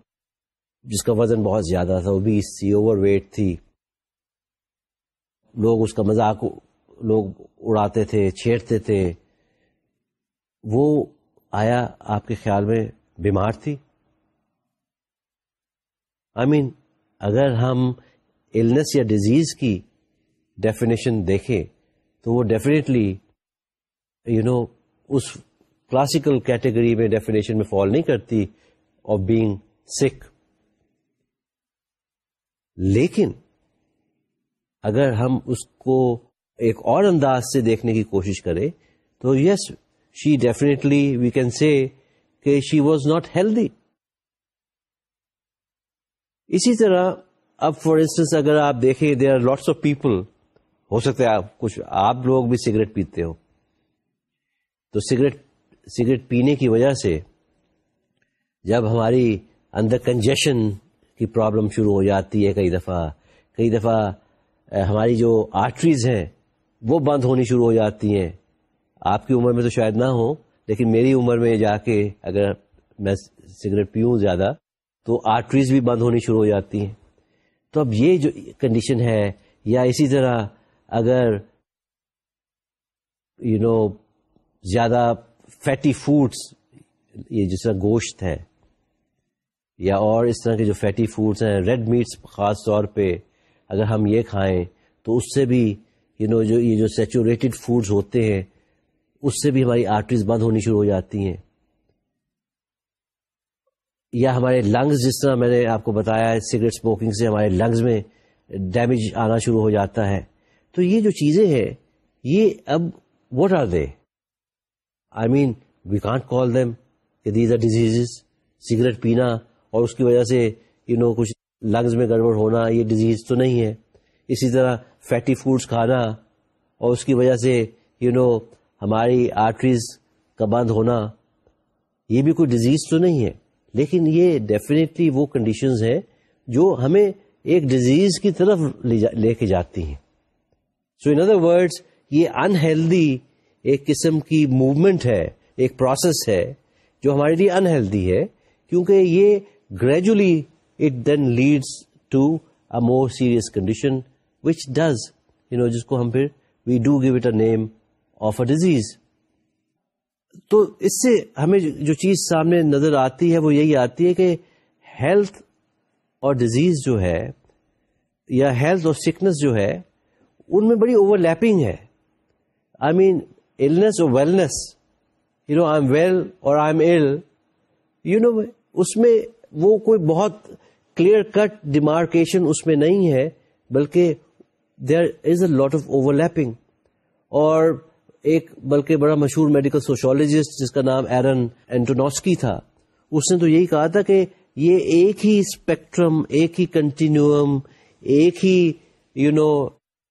جس کا وزن بہت زیادہ تھا، وہ بیس تھی اوور ویٹ تھی۔ لوگ اس کا مذاق، لوگ اڑاتے تھے، چھیڑتے تھے۔ وہ آیا آپ کے خیال میں بیمار تھی؟ آئی I مین mean, اگر ہم النس یا ڈیزیز کی ڈیفینیشن دیکھیں تو وہ ڈیفینیٹلی یو نو اس کلاسیکل کیٹیگری میں ڈیفینیشن میں فال نہیں کرتی آف بینگ سکھ لیکن اگر ہم اس کو ایک اور انداز سے دیکھنے کی کوشش کریں تو یس شی ڈیفینیٹلی وی کین سی کہ شی واز ناٹ ہیلدی اسی طرح اب فار انسٹنس اگر آپ دیکھیں they are lots of people ہو سکتا ہے آپ کچھ، آپ لوگ بھی سگریٹ پیتے ہو تو سگریٹ سگریٹ پینے کی وجہ سے جب ہماری اندر کنجیشن کی پرابلم شروع ہو جاتی ہے کئی دفعہ کئی دفعہ ہماری جو آرٹریز ہیں، وہ بند ہونی شروع ہو جاتی ہیں۔ آپ کی عمر میں تو شاید نہ ہو، لیکن میری عمر میں جا کے اگر میں سگریٹ پیوں زیادہ تو آرٹریز بھی بند ہونی شروع ہو جاتی ہیں۔ تو اب یہ جو کنڈیشن ہے، یا اسی طرح اگر یو نو زیادہ فیٹی فوڈس یہ جس طرح گوشت ہے، یا اور اس طرح کے جو فیٹی فوڈس ہیں ریڈ میٹس خاص طور پہ اگر ہم یہ کھائیں تو اس سے بھی یو نو جو یہ جو سیچوریٹڈ فوڈز ہوتے ہیں، اس سے بھی ہماری آرٹریز بند ہونی شروع ہو جاتی ہیں۔ یا ہمارے لنگز جس طرح میں نے آپ کو بتایا سگریٹ اسموکنگ سے ہمارے لنگز میں ڈیمیج آنا شروع ہو جاتا ہے۔ تو یہ جو چیزیں ہیں، یہ اب what are they I mean we can't call them کہ دیز آر ڈیزیز سگریٹ پینا اور اس کی وجہ سے یو نو کچھ لنگز میں گڑبڑ ہونا، یہ ڈیزیز تو نہیں ہے۔ اسی طرح فیٹی فوڈس کھانا اور اس کی وجہ سے یو نو ہماری آرٹریز کا بند ہونا، یہ بھی کوئی ڈیزیز تو نہیں ہے۔ لیکن یہ ڈیفینیٹلی وہ کنڈیشنز ہیں جو ہمیں ایک ڈیزیز کی طرف لے کے جاتی ہیں۔ سو ان ادر ورڈس یہ انہیلدی ایک قسم کی موومنٹ ہے، ایک پروسیس ہے جو ہمارے لیے انہیلدی ہے، کیونکہ یہ gradually it then leads to a more serious condition which does you know جس کو ہم پھر we do give it a name of a disease تو اس سے ہمیں جو چیز سامنے نظر آتی ہے، وہ یہی آتی ہے کہ ہیلتھ اور ڈیزیز جو ہے یا ہیلتھ اور سکنس جو ہے، ان میں بڑی اوور لیپنگ ہے۔ آئی مین النس اور wellness you know I am well اور I am ill you know اس میں وہ کوئی بہت کلیئر کٹ ڈیمارکیشن اس میں نہیں ہے، بلکہ there is a lot of overlapping اور ایک بلکہ بڑا مشہور میڈیکل سوشولوجسٹ جس کا نام ایرن اینٹونوسکی تھا، اس نے تو یہی کہا تھا کہ یہ ایک ہی اسپیکٹرم ایک ہی کنٹینیوم ایک ہی یو نو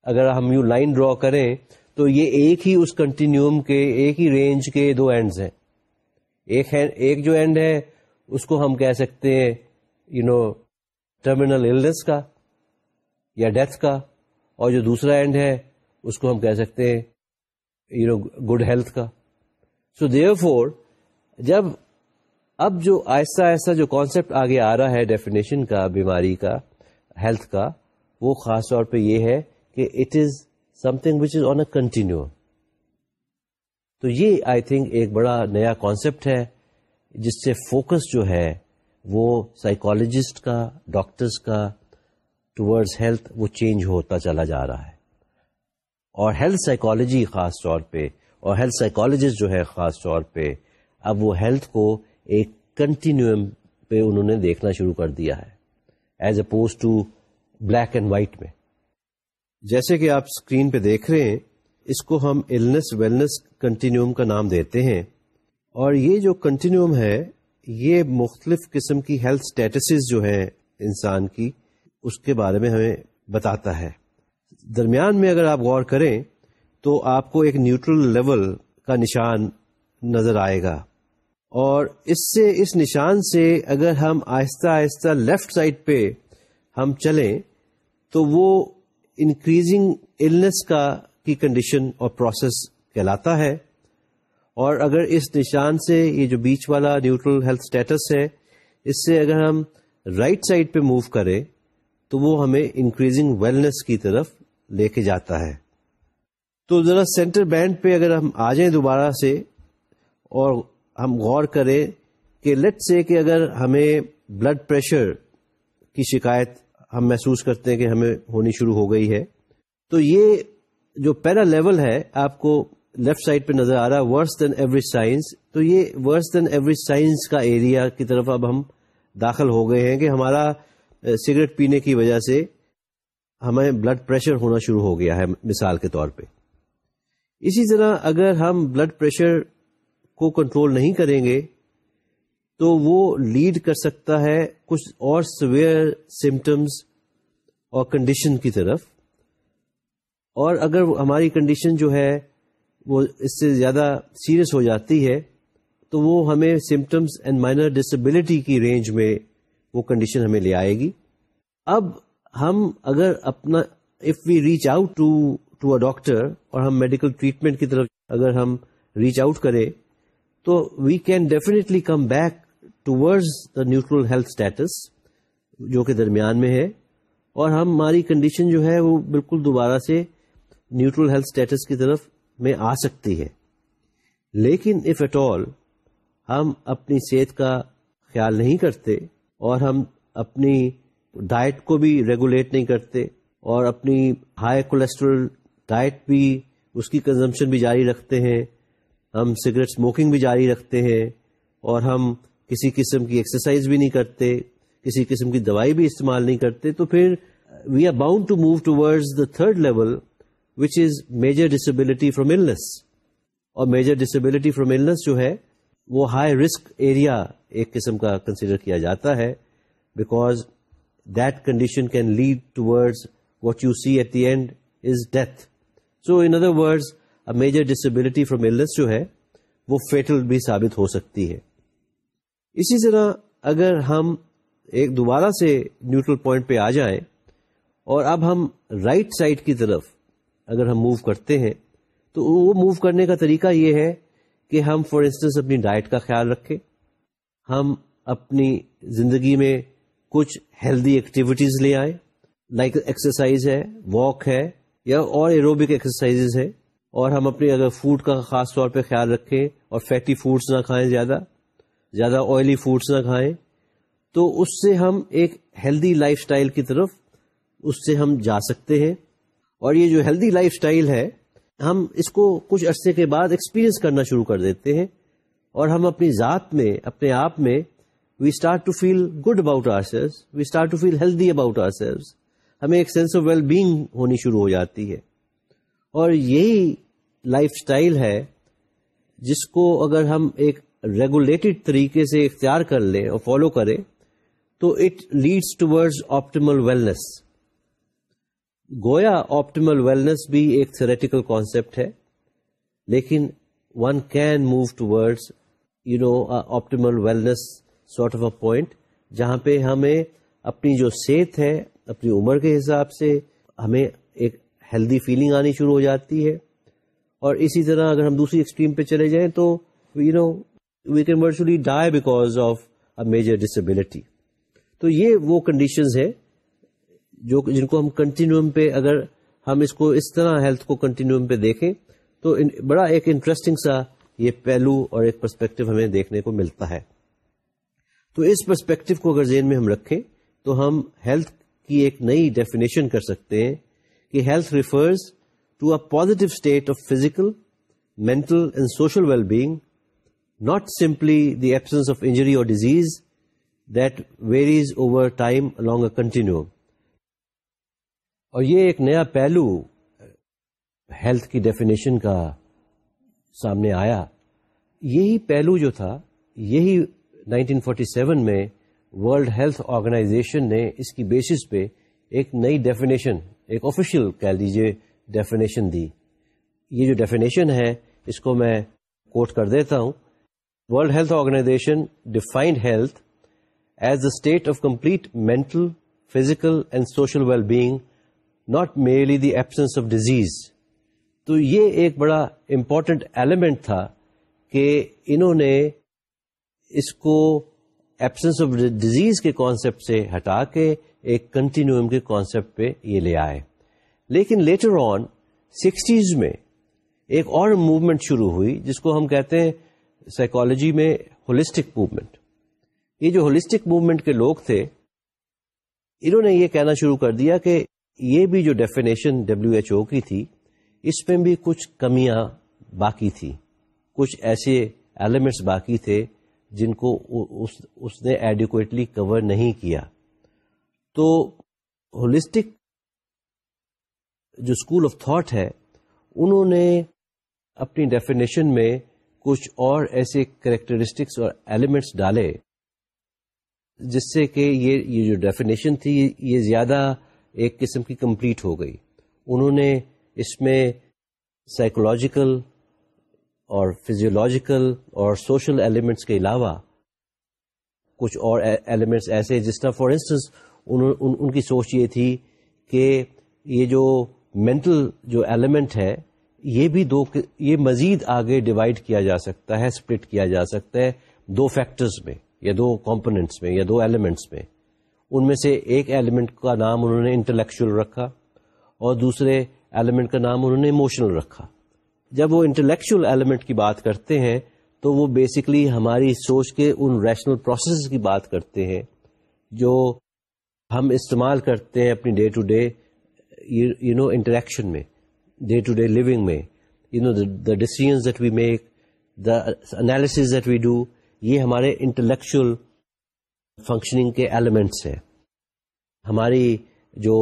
اگر ہم یو لائن ڈرا کریں تو یہ ایک ہی اس کنٹینیوم کے، ایک ہی رینج کے دو اینڈز ہیں۔ ایک ایک جو اینڈ ہے، اس کو ہم کہہ سکتے ہیں یو نو ٹرمینل کا یا ڈیتھ کا، اور جو دوسرا اینڈ ہے، اس کو ہم کہہ سکتے ہیں یو نو گڈ ہیلتھ کا سو دیئر فور جب اب جو آہستہ آہستہ جو کانسیپٹ آگے آ رہا ہے ڈیفینیشن کا، بیماری کا ہیلتھ کا، وہ خاص طور پہ یہ ہے کہ it is something which is on a continuum تو یہ آئی تھنک ایک بڑا نیا کانسیپٹ ہے، جس سے فوکس جو ہے، وہ سائیکولوجسٹ کا ڈاکٹرس کا ٹورڈز ہیلتھ وہ چینج ہوتا چلا جا رہا ہے۔ اور ہیلتھ سائیکالوجی خاص طور پہ، اور ہیلتھ سائیکالوجسٹ جو ہے خاص طور پہ، اب وہ ہیلتھ کو ایک کنٹینیوم پہ انہوں نے دیکھنا شروع کر دیا ہے as opposed to black and white میں۔ جیسے کہ آپ اسکرین پہ دیکھ رہے ہیں، اس کو ہم النس ویلنس کنٹینیوم کا نام دیتے ہیں۔ اور یہ جو کنٹینیوم ہے، یہ مختلف قسم کی ہیلتھ اسٹیٹسز جو ہیں انسان کی، اس کے بارے میں ہمیں بتاتا ہے۔ درمیان میں اگر آپ غور کریں تو آپ کو ایک نیوٹرل لیول کا نشان نظر آئے گا۔ اور اس سے، اس نشان سے اگر ہم آہستہ آہستہ لیفٹ سائڈ پہ ہم چلیں تو وہ انکریزنگ النس کا، کی کنڈیشن اور پروسیس کہلاتا ہے۔ اور اگر اس نشان سے یہ جو بیچ والا نیوٹرل ہیلتھ اسٹیٹس ہے، اس سے اگر ہم رائٹ right سائڈ پہ موو کریں تو وہ ہمیں انکریزنگ ویلنس کی طرف لے کے جاتا ہے۔ تو ذرا سینٹر بینڈ پہ اگر ہم آ جائیں دوبارہ سے اور ہم غور کریں کہ لٹ سے کہ اگر ہمیں بلڈ پریشر کی شکایت ہم محسوس کرتے ہیں کہ ہمیں ہونی شروع ہو گئی ہے، تو یہ جو پیرا لیول ہے، آپ کو لیفٹ سائڈ پہ نظر آ رہا ہے ورس دین ایوریج سائنس تو یہ ورس دین ایوریج سائنس کا ایریا کی طرف اب ہم داخل ہو گئے ہیں کہ ہمارا سگریٹ پینے کی وجہ سے ہمیں بلڈ پریشر ہونا شروع ہو گیا ہے، مثال کے طور پہ۔ اسی طرح اگر ہم بلڈ پریشر کو کنٹرول نہیں کریں گے، تو وہ لیڈ کر سکتا ہے کچھ اور سویئر سمٹمس اور کنڈیشن کی طرف۔ اور اگر ہماری کنڈیشن جو ہے، وہ اس سے زیادہ سیریس ہو جاتی ہے، تو وہ ہمیں سمٹمس اینڈ مائنر ڈسبلٹی کی رینج میں وہ کنڈیشن ہمیں لے آئے گی۔ اب ہم اگر اپنا if we reach out to to a doctor اور ہم میڈیکل ٹریٹمنٹ کی طرف اگر ہم ریچ آؤٹ کریں تو we can definitely come back towards the neutral health status جو کہ درمیان میں ہے اور ہم ہماری کنڈیشن جو ہے وہ بالکل دوبارہ سے نیوٹرل ہیلتھ اسٹیٹس کی طرف میں آ سکتی ہے۔ لیکن اف ایٹ آل ہم اپنی صحت کا خیال نہیں کرتے اور ہم اپنی ڈائٹ کو بھی ریگولیٹ نہیں کرتے اور اپنی ہائی کولیسٹرول ڈائٹ بھی اس کی کنزمپشن بھی جاری رکھتے ہیں، ہم سگریٹ اسموکنگ بھی جاری رکھتے ہیں اور ہم کسی قسم کی ایکسرسائز بھی نہیں کرتے، کسی قسم کی دوائی بھی استعمال نہیں کرتے، تو پھر we are bound to move to the third level which is major disability from illness اور میجر ڈسبلٹی فروم النس جو ہے، وہ ہائی رسک ایریا ایک قسم کا کنسیڈر کیا جاتا ہے because that condition can lead towards what you see at the end is death so in other words major disability from illness جو ہے، وہ فیٹل بھی ثابت ہو سکتی ہے۔ اسی طرح اگر ہم ایک دوبارہ سے نیوٹرل پوائنٹ پہ آ جائیں اور اب ہم رائٹ right سائڈ کی طرف اگر ہم موو کرتے ہیں، تو وہ موو کرنے کا طریقہ یہ ہے کہ ہم فار انسٹنس اپنی ڈائٹ کا خیال رکھیں، ہم اپنی زندگی میں کچھ ہیلدی ایکٹیویٹیز لے آئیں لائک ایکسرسائز ہے واک ہے، یا اور ایروبک ایکسرسائز ہے۔ اور ہم اپنے اگر فوڈ کا خاص طور پہ خیال رکھیں اور فیٹی فوڈس نہ کھائیں زیادہ زیادہ آئلی فوڈس نہ کھائیں، تو اس سے ہم ایک ہیلدی لائف سٹائل کی طرف اس سے ہم جا سکتے ہیں۔ اور یہ جو ہیلدی لائف سٹائل ہے، ہم اس کو کچھ عرصے کے بعد ایکسپیرئنس کرنا شروع کر دیتے ہیں۔ اور ہم اپنی ذات میں، اپنے آپ میں we start to feel good about ourselves we start to feel healthy about ourselves ہمیں ایک سینس آف ویل بینگ ہونی شروع ہو جاتی ہے۔ اور یہی لائف سٹائل ہے جس کو اگر ہم ایک ریگولیٹڈ طریقے سے اختیار کر لیں اور فالو کریں، تو it leads towards optimal wellness گویا آپٹیمل ویلنس بھی ایک تھریٹیکل کانسیپٹ ہے، لیکن one can move towards you know optimal wellness sort of a point, جہاں پہ ہمیں اپنی جو صحت ہے، اپنی عمر کے حساب سے ہمیں ایک ہیلدی فیلنگ آنی شروع ہو جاتی ہے۔ اور اسی طرح اگر ہم دوسری ایکسٹریم پہ چلے جائیں تو you know we can virtually die because of a major disability تو یہ وہ کنڈیشنز ہے جو جن کو ہم کنٹینیوم پہ اگر ہم اس کو اس طرح ہیلتھ کو کنٹینیوم پہ دیکھیں، تو بڑا ایک انٹرسٹنگ سا یہ پہلو اور ایک پرسپیکٹو ہمیں دیکھنے کو ملتا ہے۔ تو اس پرسپیکٹو کو اگر ذہن میں ہم رکھیں تو ہم ہیلتھ کی ایک نئی ڈیفینیشن کر سکتے ہیں کہ health refers to a positive state of physical mental and social well being not simply the absence of injury or disease that varies over time along a continuum. اور یہ ایک نیا پہلو ہیلتھ کی ڈیفینیشن کا سامنے آیا یہی پہلو جو تھا، یہی 1947 میں ورلڈ ہیلتھ آرگنائزیشن نے اس کی بیسس پہ ایک نئی ڈیفینیشن ایک آفیشیل کہہ لیجیے ڈیفینیشن دی یہ جو ڈیفینیشن ہے اس کو میں کوٹ کر دیتا ہوں World Health Organization defined health as the state of complete mental, physical and social well-being, not merely the absence of disease. تو یہ ایک بڑا امپورٹنٹ ایلیمنٹ تھا کہ انہوں نے اس کو ایبسنس آف ڈیزیز کے کانسیپٹ سے ہٹا کے ایک کنٹینیوم کے کانسیپٹ پہ یہ لے آئے۔ لیکن لیٹر آن سکسٹیز میں ایک اور موومنٹ شروع ہوئی، جس کو ہم کہتے ہیں سائیکالوجی میں ہولسٹک موومنٹ یہ جو ہولسٹک موومنٹ کے لوگ تھے، انہوں نے یہ کہنا شروع کر دیا کہ یہ بھی جو ڈیفینیشن ڈبلو ایچ او کی تھی، اس میں بھی کچھ کمیاں باقی تھی کچھ ایسے ایلیمنٹس باقی تھے جن کو اس اس نے ایڈیکویٹلی کور نہیں کیا۔ تو ہولسٹک جو اسکول آف تھاٹ ہے، انہوں نے اپنی ڈیفینیشن میں کچھ اور ایسے کریکٹرسٹکس اور ایلیمنٹس ڈالے، جس سے کہ یہ یہ جو ڈیفینیشن تھی، یہ زیادہ ایک قسم کی کمپلیٹ ہو گئی۔ انہوں نے اس میں سائیکولوجیکل اور فزیولوجیکل اور سوشل ایلیمنٹس کے علاوہ کچھ اور e- ایلیمنٹس ایسے جس طرح فار انسٹنس ان کی سوچ یہ تھی کہ یہ جو مینٹل جو ایلیمنٹ ہے، یہ بھی دو یہ مزید آگے ڈیوائڈ کیا جا سکتا ہے اسپلٹ کیا جا سکتا ہے دو فیکٹرز میں یا دو کمپوننٹس میں یا دو ایلیمنٹس میں۔ ان میں سے ایک ایلیمنٹ کا نام انہوں نے انٹلیکچل رکھا اور دوسرے ایلیمنٹ کا نام انہوں نے ایموشنل رکھا۔ جب وہ انٹلیکچل ایلیمنٹ کی بات کرتے ہیں، تو وہ بیسکلی ہماری سوچ کے ان ریشنل پروسیس کی بات کرتے ہیں، جو ہم استعمال کرتے ہیں اپنی day to day you know interaction میں ڈے ٹو ڈے لیونگ میں you know the decisions that we make the analysis that we do یہ ہمارے انٹلیکچل فنکشننگ کے ایلیمنٹس ہیں۔ ہماری جو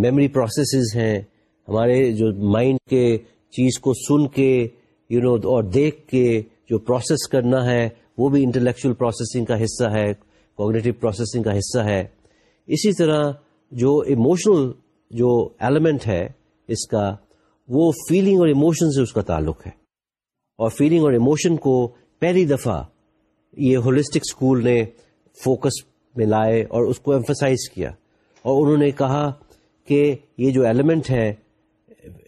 میموری پروسیسز ہیں، ہمارے جو مائنڈ کے چیز کو سن کے یو you نو know, اور دیکھ کے جو پروسیس کرنا ہے وہ بھی انٹلیکچل پروسیسنگ کا حصہ ہے کوگنیٹو پروسیسنگ کا حصہ ہے۔ اسی طرح جو ایموشنل جو ایلیمنٹ ہے اس کا وہ فیلنگ اور ایموشن سے اس کا تعلق ہے۔ اور فیلنگ اور ایموشن کو پہلی دفعہ یہ ہولسٹک اسکول نے فوکس میں لائے اور اس کو ایمفسائز کیا۔ اور انہوں نے کہا کہ یہ جو ایلیمنٹ ہے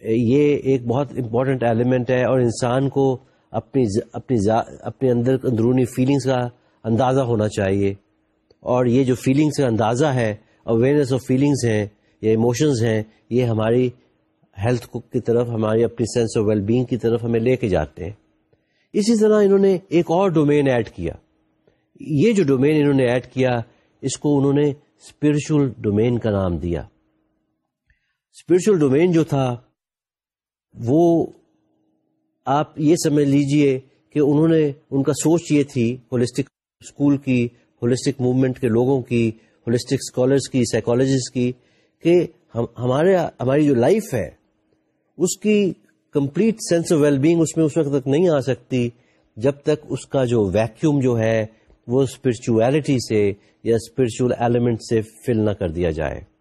یہ ایک بہت امپورٹنٹ ایلیمنٹ ہے اور انسان کو اپنی اپنی اپنے اندر اندرونی فیلنگس کا اندازہ ہونا چاہیے۔ اور یہ جو فیلنگس کا اندازہ ہے اویئرنیس آف فیلنگس ہیں یا ایموشنز ہیں، یہ ہماری ہیلتھ کی طرف، ہماری اپنی سینس آف ویل بینگ کی طرف ہمیں لے کے جاتے ہیں۔ اسی طرح انہوں نے ایک اور ڈومین ایڈ کیا۔ یہ جو ڈومین انہوں نے ایڈ کیا، اس کو انہوں نے اسپرچل ڈومین کا نام دیا۔ اسپرچل ڈومین جو تھا، وہ آپ یہ سمجھ لیجیے کہ انہوں نے، ان کا سوچ یہ تھی ہولسٹک اسکول کی ہولسٹک موومنٹ کے لوگوں کی ہولسٹک اسکالرس کی سائیکالوجسٹ کی، کہ ہمارے، ہماری جو لائف ہے، اس کی complete sense of well being اس میں اس وقت تک نہیں آ سکتی جب تک اس کا جو ویکیوم جو ہے، وہ اسپرچویلٹی سے یا اسپرچل ایلیمنٹ سے فل نہ کر دیا جائے۔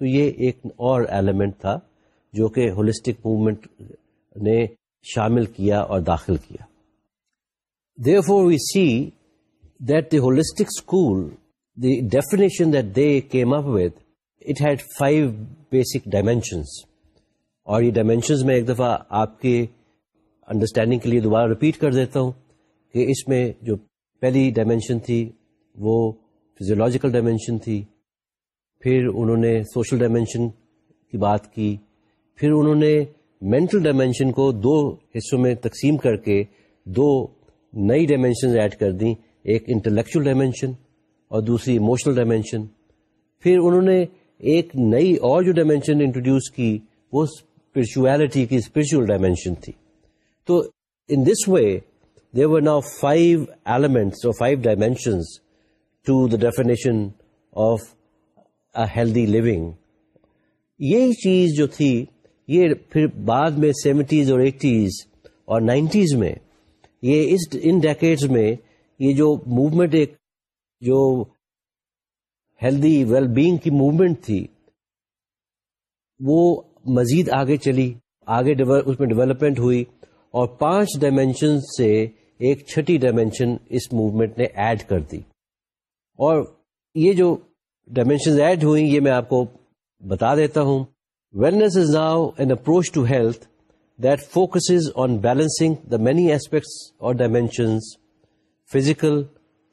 تو یہ ایک اور ایلیمنٹ تھا جو کہ ہولسٹک موومنٹ نے شامل کیا اور داخل کیا۔ Therefore we see that the holistic school the definition that they came up with it had five basic dimensions اور یہ ڈائمینشنز میں ایک دفعہ آپ کے انڈرسٹینڈنگ کے لیے دوبارہ رپیٹ کر دیتا ہوں کہ اس میں جو پہلی ڈائمینشن تھی وہ فزیولوجیکل ڈائمینشن تھی۔ پھر انہوں نے سوشل ڈائمینشن کی بات کی، پھر انہوں نے مینٹل ڈائمینشن کو دو حصوں میں تقسیم کر کے دو نئی ڈائمینشن ایڈ کر دیں، ایک انٹلیکچل ڈائمینشن اور دوسری ایموشنل ڈائمینشن پھر انہوں نے ایک نئی اور جو ڈائمینشن انٹروڈیوس کی، وہ اسپرچویلٹی کی اسپرچل ڈائمینشن تھی۔ تو in this way there were now five elements اور five dimensions to the definition of healthy living یہی چیز جو تھی، یہ پھر بعد میں سیونٹیز اور ایٹیز اور نائنٹیز میں، یہ اس، ان ڈیکیڈز میں، یہ جو موومنٹ ایک، جو ہیلدی ویل بینگ کی موومنٹ تھی، وہ مزید آگے چلی، آگے اس میں ڈیولپمنٹ ہوئی اور پانچ ڈائمینشن سے ایک چھٹی ڈائمینشن اس موومنٹ نے ایڈ کر دی۔ اور یہ جو ڈائمینشن ایڈ ہوئیں، یہ میں آپ کو بتا دیتا ہوں۔ Wellness is now an approach to health that focus on balancing the many aspects اور dimensions physical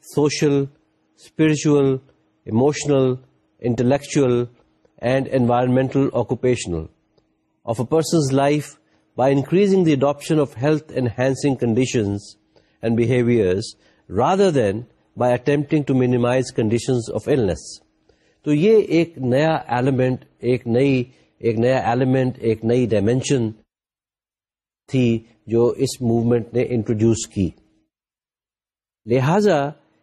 social spiritual emotional intellectual and environmental occupational of a person's life by increasing the adoption of health enhancing conditions and behaviour than by attempting to minimise condition of wellness تو یہ ایک نیا element ایک نئی، ایک نیا element ایک نئی ڈائمینشن تھی جو اس موومنٹ نے انٹروڈیوس کی۔ لہذا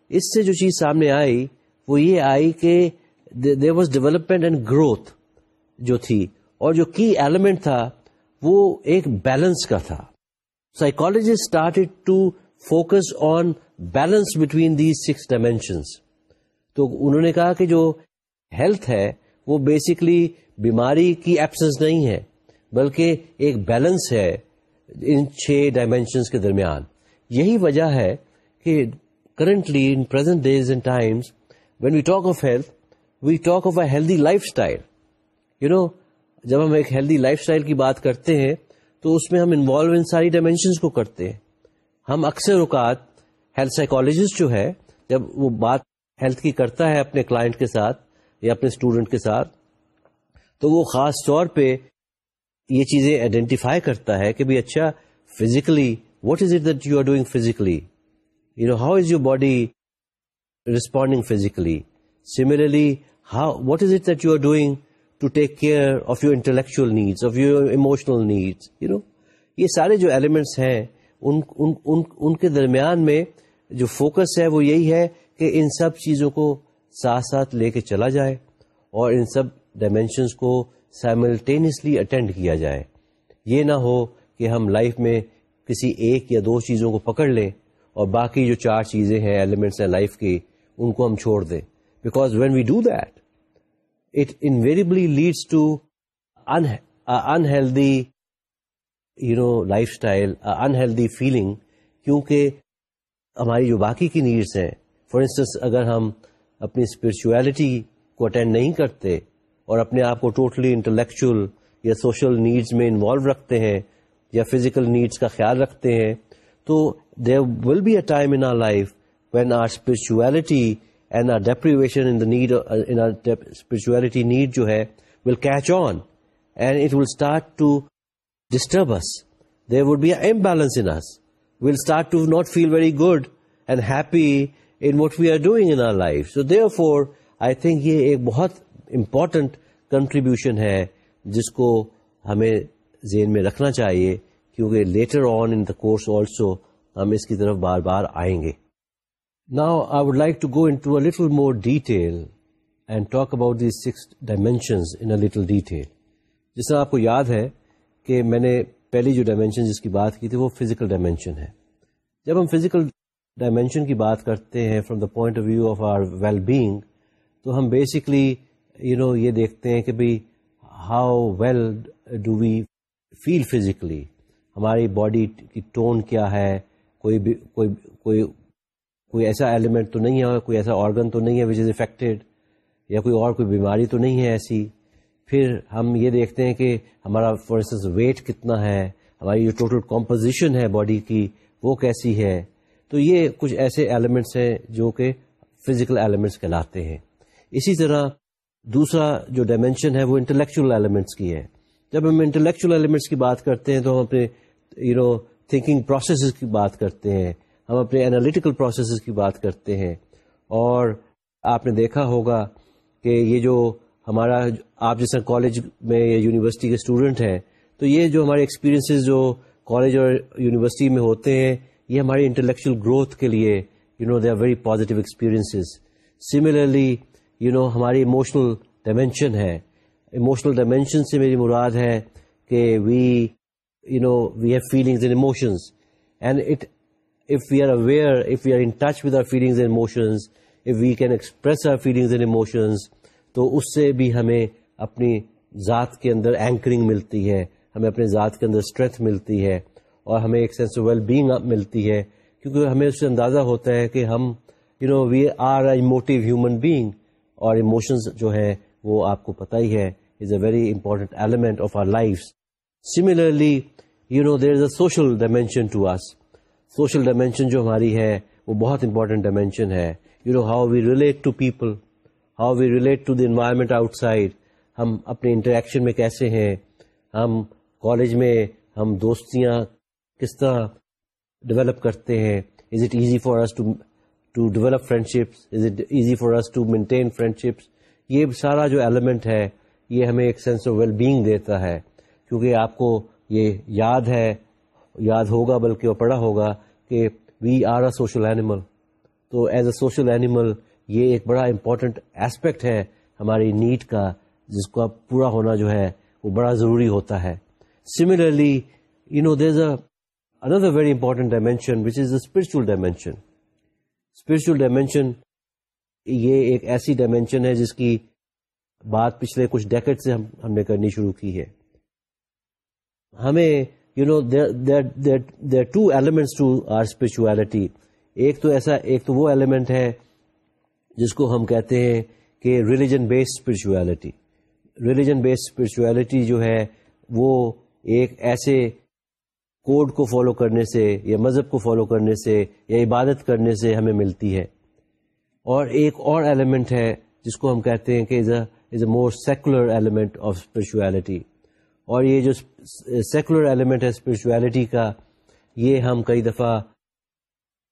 اس سے جو چیز سامنے آئی، وہ یہ آئی کہ there was development and growth جو تھی۔ اور جو کی ایلیمنٹ تھا، وہ ایک بیلنس کا تھا۔ Psychology started to focus on balance between these six dimensions تو انہوں نے کہا کہ جو ہیلتھ ہے، وہ بیسکلی بیماری کی ایبسنس نہیں ہے، بلکہ ایک بیلنس ہے ان چھ ڈائمینشنس کے درمیان۔ یہی وجہ ہے کہ currently in present days and times when we talk of health we talk of a healthy life style you know جب ہم ایک ہیلدی لائف اسٹائل کی بات کرتے ہیں، تو اس میں ہم انوالو ان ساری ڈائمینشنس کو کرتے ہیں۔ ہم اکثر اوقات ہیلتھ سائیکولوجسٹ جو ہے، جب وہ بات ہیلتھ کی کرتا ہے اپنے کلائنٹ کے ساتھ یا اپنے اسٹوڈنٹ کے ساتھ تو وہ خاص طور پہ یہ چیزیں آئیڈینٹیفائی کرتا ہے کہ اچھا physically what is it that you are doing physically you know how is your body responding physically similarly how what is it that you are doing to take care of your intellectual needs of your emotional needs you know یہ سارے جو elements ہیں ان, ان, ان, ان کے درمیان میں جو focus ہے وہ یہی ہے کہ ان سب چیزوں کو ساتھ ساتھ لے کے چلا جائے اور ان سب ڈائمینشنس کو سائملٹینسلی اٹینڈ کیا جائے۔ یہ نہ ہو کہ ہم لائف میں کسی ایک یا دو چیزوں کو پکڑ لیں اور باقی جو چار چیزیں ہیں ایلیمنٹس ہیں لائف کی ان کو ہم چھوڑ دیں۔ Because when we do that it invariably leads to unhealthy you know life style unhealthy feeling کیونکہ ہماری جو باقی کی نیڈس ہیں فار انسٹنس اگر ہم اپنی اسپرچویلٹی کو اٹینڈ نہیں کرتے اور اپنے آپ کو ٹوٹلی انٹلیکچل یا سوشل نیڈس میں انوالو رکھتے ہیں یا فزیکل نیڈس کا خیال رکھتے ہیں، تو there will be a time in our life when our spirituality and our deprivation in need spirituality need جو ہے will catch on and it will start to disturb us there would be a imbalance in us will start to not feel very good and happy in what we are doing in our life so therefore I think یہ ایک بہت important contribution ہے جس کو ہمیں ذہن میں رکھنا چاہیے کیونکہ later on in the course also ہم اس کی طرف بار بار آئیں گے۔ Now I would like to go into little more detail and talk about the six dimensions in little detail جس طرح آپ کو یاد ہے کہ میں نے پہلی جو ڈائمینشن جس کی بات کی تھی وہ فزیکل ڈائمینشن ہے۔ جب ہم فزیکل ڈائمینشن کی بات کرتے ہیں from the point of view of our well being تو ہم بیسکلی یو نو یہ دیکھتے ہیں کہ بھائی how well do we feel physically ہماری باڈی کی ٹون کیا ہے؟ کوئی بھی، کوئی کوئی کوئی ایسا ایلیمنٹ تو نہیں ہے، کوئی ایسا آرگن تو نہیں ہے وچ از افیکٹڈ یا کوئی اور کوئی بیماری تو نہیں ہے ایسی۔ پھر ہم یہ دیکھتے ہیں کہ ہمارا فار انسٹنس ویٹ کتنا ہے، ہماری جو ٹوٹل کمپوزیشن ہے باڈی کی وہ کیسی ہے؟ تو یہ کچھ ایسے ایلیمنٹس ہیں جو کہ فزیکل ایلیمنٹس کہلاتے ہیں۔ اسی طرح دوسرا جو ڈائمینشن ہے وہ انٹلیکچل ایلیمنٹس کی ہے۔ جب ہم انٹلیکچل ایلیمنٹس کی بات کرتے ہیں تو ہم اپنے یو نو تھنکنگ پروسیسز کی بات کرتے ہیں۔ ہم اپنے انالیٹیکل پروسیسز کی بات کرتے ہیں۔ اور آپ نے دیکھا ہوگا کہ یہ جو ہمارا آپ جیسا کالج میں یا یونیورسٹی کے اسٹوڈنٹ ہیں، تو یہ جو ہمارے ایکسپیرینسز جو کالج اور یونیورسٹی میں ہوتے ہیں یہ ہماری انٹلیکچل گروتھ کے لیے you know they are very positive experiences similarly you know ہماری ایموشنل ڈائمینشن ہے. ایموشنل ڈائمینشن سے میری مراد ہے کہ we you know we have feelings and emotions and it if we are aware if we are in touch with our feelings and emotions if we can express our feelings and emotions تو اس سے بھی ہمیں اپنی ذات کے اندر anchoring ملتی ہے، ہمیں اپنے ذات کے اندر اسٹرینتھ ملتی ہے۔ اور ہمیں ایک سینس آف ویل بینگ ملتی ہے، کیونکہ ہمیں اس سے اندازہ ہوتا ہے کہ ہم you know we are a emotive human being اور ایموشنز جو ہے وہ آپ کو پتہ ہی ہے is a very important element of our life similarly you know there is a social dimension to us social dimension جو ہماری ہے، وہ بہت امپورٹنٹ ڈائمینشن ہے۔ You know how we relate to people how we relate to the environment outside ہم اپنے interaction میں کیسے ہیں؟ ہم کالج میں ہم دوستیاں کس طرح ڈیولپ کرتے ہیں؟ Is it easy for us to to develop friendships is it easy for us to maintain friendships یہ سارا جو ایلیمنٹ ہے، یہ ہمیں ایک سینس آف ویل بینگ دیتا ہے۔ کیونکہ آپ کو یہ یاد ہے، یاد ہوگا بلکہ وہ پڑھا ہوگا کہ we are a social animal تو ایز اے سوشل اینیمل یہ ایک بڑا امپورٹنٹ ایسپیکٹ ہے ہماری نیڈ کا، جس کا پورا ہونا جو ہے، وہ بڑا ضروری ہوتا ہے۔ Similarly you know there another very important dimension which is a spiritual dimension spiritual dimension یہ ایک ایسی ڈائمینشن ہے جس کی بات پچھلے کچھ ڈیکٹ سے ہم ہم نے کرنی شروع کی ہے۔ ہمیں you know there two elements to our spirituality ایک تو ایسا ایک تو وہ ایلیمنٹ ہے جس کو ہم کہتے ہیں کہ religion based spirituality religion based spirituality جو ہے وہ ایک ایسے کوڈ کو فالو کرنے سے یا مذہب کو فالو کرنے سے یا عبادت کرنے سے ہمیں ملتی ہے۔ اور ایک اور ایلیمنٹ ہے جس کو ہم کہتے ہیں کہ is a is a more secular element of spirituality اور یہ جو سیکولر ایلیمنٹ ہے اسپرچویلٹی کا، یہ ہم کئی دفعہ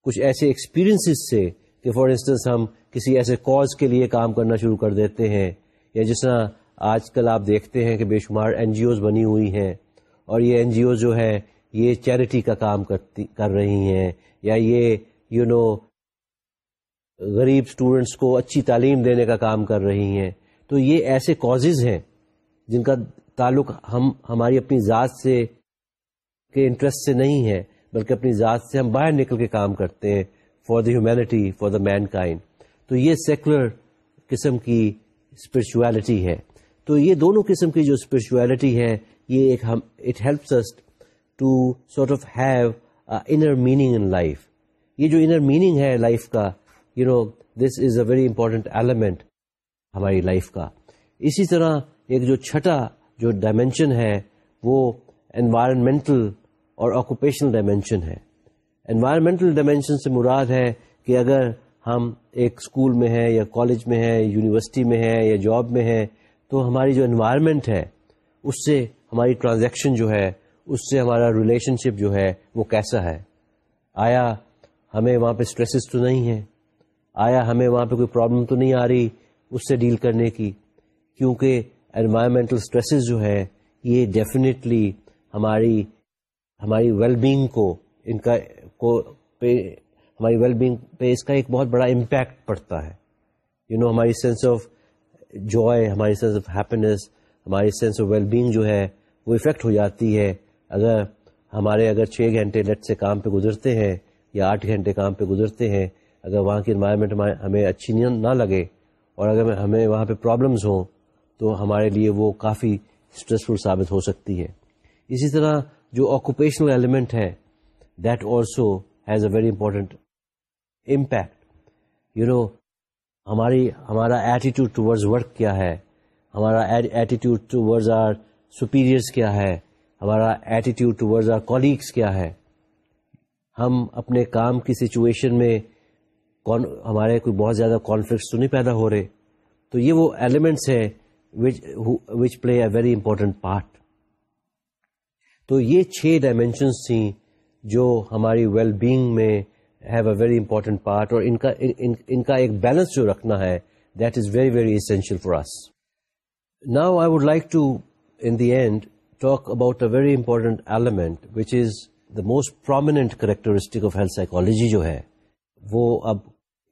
کچھ ایسے ایکسپیرئنس سے کہ فار انسٹنس ہم کسی ایسے کاز کے لیے کام کرنا شروع کر دیتے ہیں، یا جس طرح آج کل آپ دیکھتے ہیں کہ بے شمار این جی اوز بنی ہوئی ہیں۔ اور یہ این جی اوز جو ہے یہ چیریٹی کا کام کرتی کر رہی ہیں یا یہ یو you نو know, غریب اسٹوڈینٹس کو اچھی تعلیم دینے کا کام کر رہی ہیں۔ تو یہ ایسے کازز ہیں جن کا تعلق ہم ہماری اپنی ذات سے کے انٹرسٹ سے نہیں ہے بلکہ اپنی ذات سے ہم باہر نکل کے کام کرتے ہیں for the humanity for the mankind تو یہ سیکولر قسم کی اسپرچویلٹی ہے۔ تو یہ دونوں قسم کی جو اسپرچویلٹی ہے یہ ایک ہم it helps to sort of have inner meaning in life یہ جو انر میننگ ہے لائف کا you know this is a very important element ہماری لائف کا. اسی طرح ایک جو چھٹا جو ڈائمینشن ہے وہ انوائرمنٹل اور آکوپیشنل ڈائمینشن ہے. انوائرمنٹل ڈائمینشن سے مراد ہے کہ اگر ہم ایک اسکول میں ہیں یا کالج میں ہیں یونیورسٹی میں ہیں یا جاب میں ہیں، تو ہماری جو انوائرمنٹ ہے، اس سے ہماری ٹرانزیکشن جو ہے اس سے ہمارا ریلیشن شپ جو ہے وہ کیسا ہے؟ آیا ہمیں وہاں پہ اسٹریسز تو نہیں ہیں؟ آیا ہمیں وہاں پہ کوئی پرابلم تو نہیں آ رہی اس سے ڈیل کرنے کی؟ کیونکہ انوائرمنٹل اسٹریسز جو ہے یہ ڈیفینیٹلی ہماری ہماری ویل بینگ کو ان کا کو پہ ہماری ویل بینگ پہ اس کا ایک بہت بڑا امپیکٹ پڑتا ہے۔ یو you نو know, ہماری سینس آف جوائے ہماری سینس آف ہیپینس ہماری سینس آف ویل بینگ جو ہے وہ افیکٹ ہو جاتی ہے۔ اگر ہمارے اگر چھ گھنٹے لیٹ سے کام پہ گزرتے ہیں یا آٹھ گھنٹے کام پہ گزرتے ہیں، اگر وہاں کی انوائرمنٹ ہمیں اچھی نہ لگے اور اگر ہمیں وہاں پہ پرابلمس ہوں، تو ہمارے لیے وہ کافی اسٹریسفل ثابت ہو سکتی ہے۔ اسی طرح جو آکوپیشنل ایلیمنٹ ہے that also has a very important impact you know ہماری ہمارا ایٹیٹیوڈ ٹورڈز ورک کیا ہے؟ ہمارا ایٹیٹیوڈ ٹورڈز آر سپیریئرس کیا ہے؟ ہمارا ایٹیٹیوڈ ٹورڈز آر کولیگس کیا ہے؟ ہم اپنے کام کی سچویشن میں ہمارے کوئی بہت زیادہ کانفلکٹس تو نہیں پیدا ہو رہے۔ تو یہ وہ ایلیمنٹس ہیں which play a very important part تو یہ چھ ڈائمینشنس تھیں جو ہماری ویل بینگ میں have a very important part اور ان کا ان کا ایک بیلنس جو رکھنا ہے that is very very essential for us now I would like to in the end talk about a very important element which is the most prominent characteristic of health psychology جو ہے، وہ اب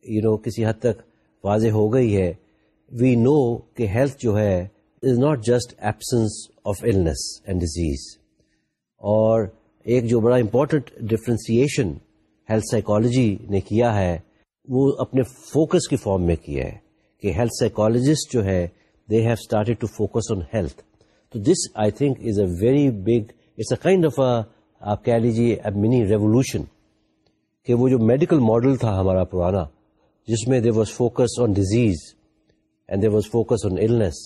you know کسی حد تک واضح ہو گئی ہے۔ وی نو کہ ہیلتھ جو ہے is not just absence of illness and disease اور ایک جو بڑا امپورٹنٹ ڈفرینسیشن ہیلتھ سائیکالوجی نے کیا ہے، وہ اپنے فوکس کی فارم میں کیا ہے کہ ہیلتھ سائیکالوجسٹ جو ہے they have started to focus on health تو this I think is a very big, it's a kind of آپ کہہ لیجیے منی ریولیوشن کہ وہ جو میڈیکل ماڈل تھا ہمارا پرانا، جس میں they was focus on disease and they was focus on illness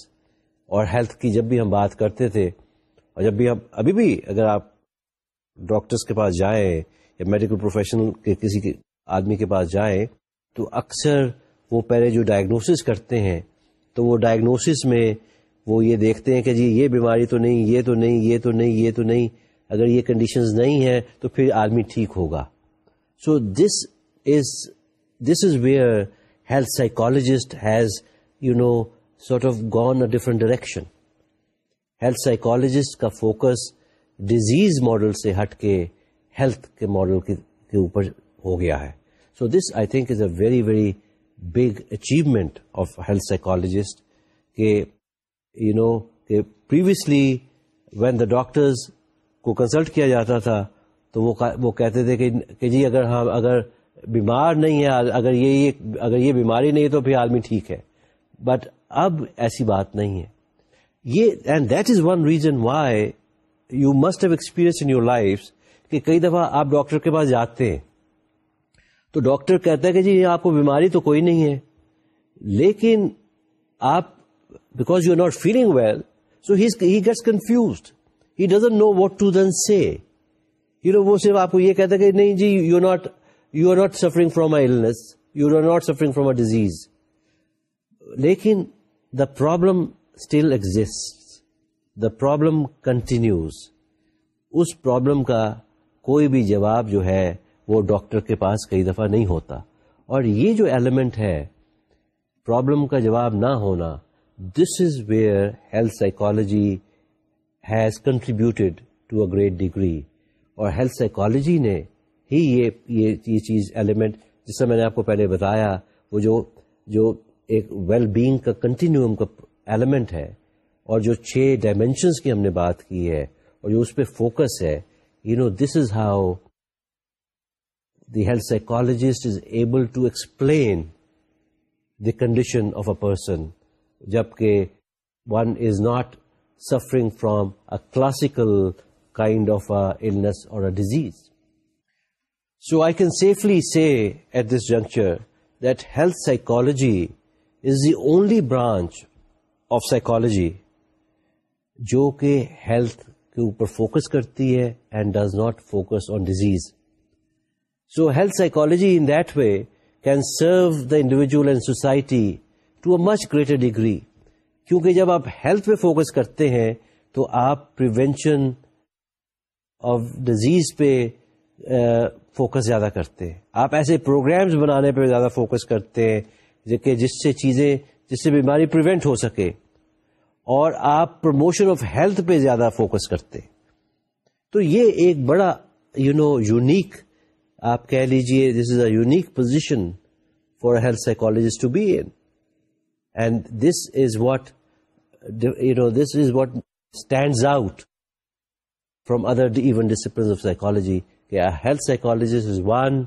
اور ہیلتھ کی جب بھی ہم بات کرتے تھے اور جب بھی ہم، ابھی بھی اگر آپ ڈاکٹرس کے پاس جائیں یا میڈیکل پروفیشنل کے کسی کے آدمی کے پاس جائیں، تو اکثر وہ پہلے جو ڈائگنوسس کرتے ہیں، تو وہ ڈائگنوسس میں وہ یہ دیکھتے ہیں کہ جی یہ بیماری تو نہیں، یہ تو نہیں، یہ تو نہیں، یہ تو نہیں۔ اگر یہ کنڈیشنز نہیں ہیں تو پھر آدمی ٹھیک ہوگا۔ So this is this is where health psychologist has you know sort of gone a different direction health psychologist کا فوکس ڈیزیز ماڈل سے ہٹ کے ہیلتھ کے ماڈل کے اوپر ہو گیا ہے۔ So this I think is a very very big achievement of health psychologist کہ یو نو کہ پریویسلی وین دا ڈاکٹرز کو کنسلٹ کیا جاتا تھا، تو وہ کہتے تھے کہ جی اگر ہم، اگر بیمار نہیں ہے، اگر یہ اگر یہ بیماری نہیں ہے تو پھر آدمی ٹھیک ہے۔ بٹ اب ایسی بات نہیں ہے۔ یہ and that is one reason why you must have experience in your life کہ کئی دفعہ آپ ڈاکٹر کے پاس جاتے ہیں۔ تو ڈاکٹر کہتا ہے کہ جی آپ کو بیماری تو کوئی نہیں ہے، لیکن آپ because you are not feeling well so he gets confused he doesn't know what to دن سے یو نو وہ صرف آپ کو یہ کہتا ہے کہ نہیں جی you not you are not suffering from a illness you are not suffering from a disease لیکن the problem still exist the problem continues us problem کا کوئی بھی جواب جو ہے وہ ڈاکٹر کے پاس کئی دفعہ نہیں ہوتا. اور یہ جو ایلیمنٹ ہے پرابلم کا جواب نہ ہونا this is where health psychology has contributed to a great degree اور ہیلتھ سائیکالوجی نے ہی یہ یہ چیز ایلیمنٹ جس سے میں نے آپ کو پہلے بتایا، وہ جو جو ایک ویل بینگ کا کنٹینیوم کا ایلیمنٹ ہے اور جو چھ ڈائمینشنس کی ہم نے بات کی ہے اور جو اس پہ فوکس ہے you know this is how the health psychologist is able to explain the condition of a person جبکہ one is not suffering from a classical kind of illness or a disease so I can safely say at this juncture that health psychology is the only branch of psychology جو کہ health کے اوپر focus کرتی ہے and does not focus on disease so health psychology in that way can serve the individual and society to a much greater degree کیونکہ جب آپ health پہ فوکس کرتے ہیں تو آپ پریونشن آف ڈیزیز پہ فوکس زیادہ کرتے ہیں۔ آپ ایسے پروگرامز بنانے پہ زیادہ فوکس کرتے ہیں کہ جس سے چیزیں، جس سے بیماری پریونٹ ہو سکے۔ اور آپ پروموشن آف ہیلتھ پہ زیادہ فوکس کرتے تو یہ ایک بڑا یو نو یونیک آپ کہہ لیجیے this is a unique position for health psychologist to be in and this is what you know this is what stands out from other even discipline of psychology کہ health psychologist is one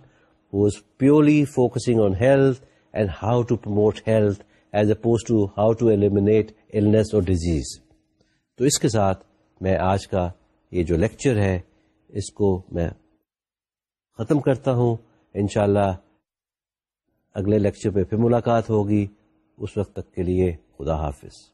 who is purely focusing on health and how to promote health as oppose to how to eliminate illness or disease تو اس کے ساتھ میں آج کا یہ جو lecture ہے، اس کو میں ختم کرتا ہوں۔ انشاءاللہ اگلے لیکچر پہ پھر ملاقات ہوگی۔ اس وقت تک کے لیے خدا حافظ۔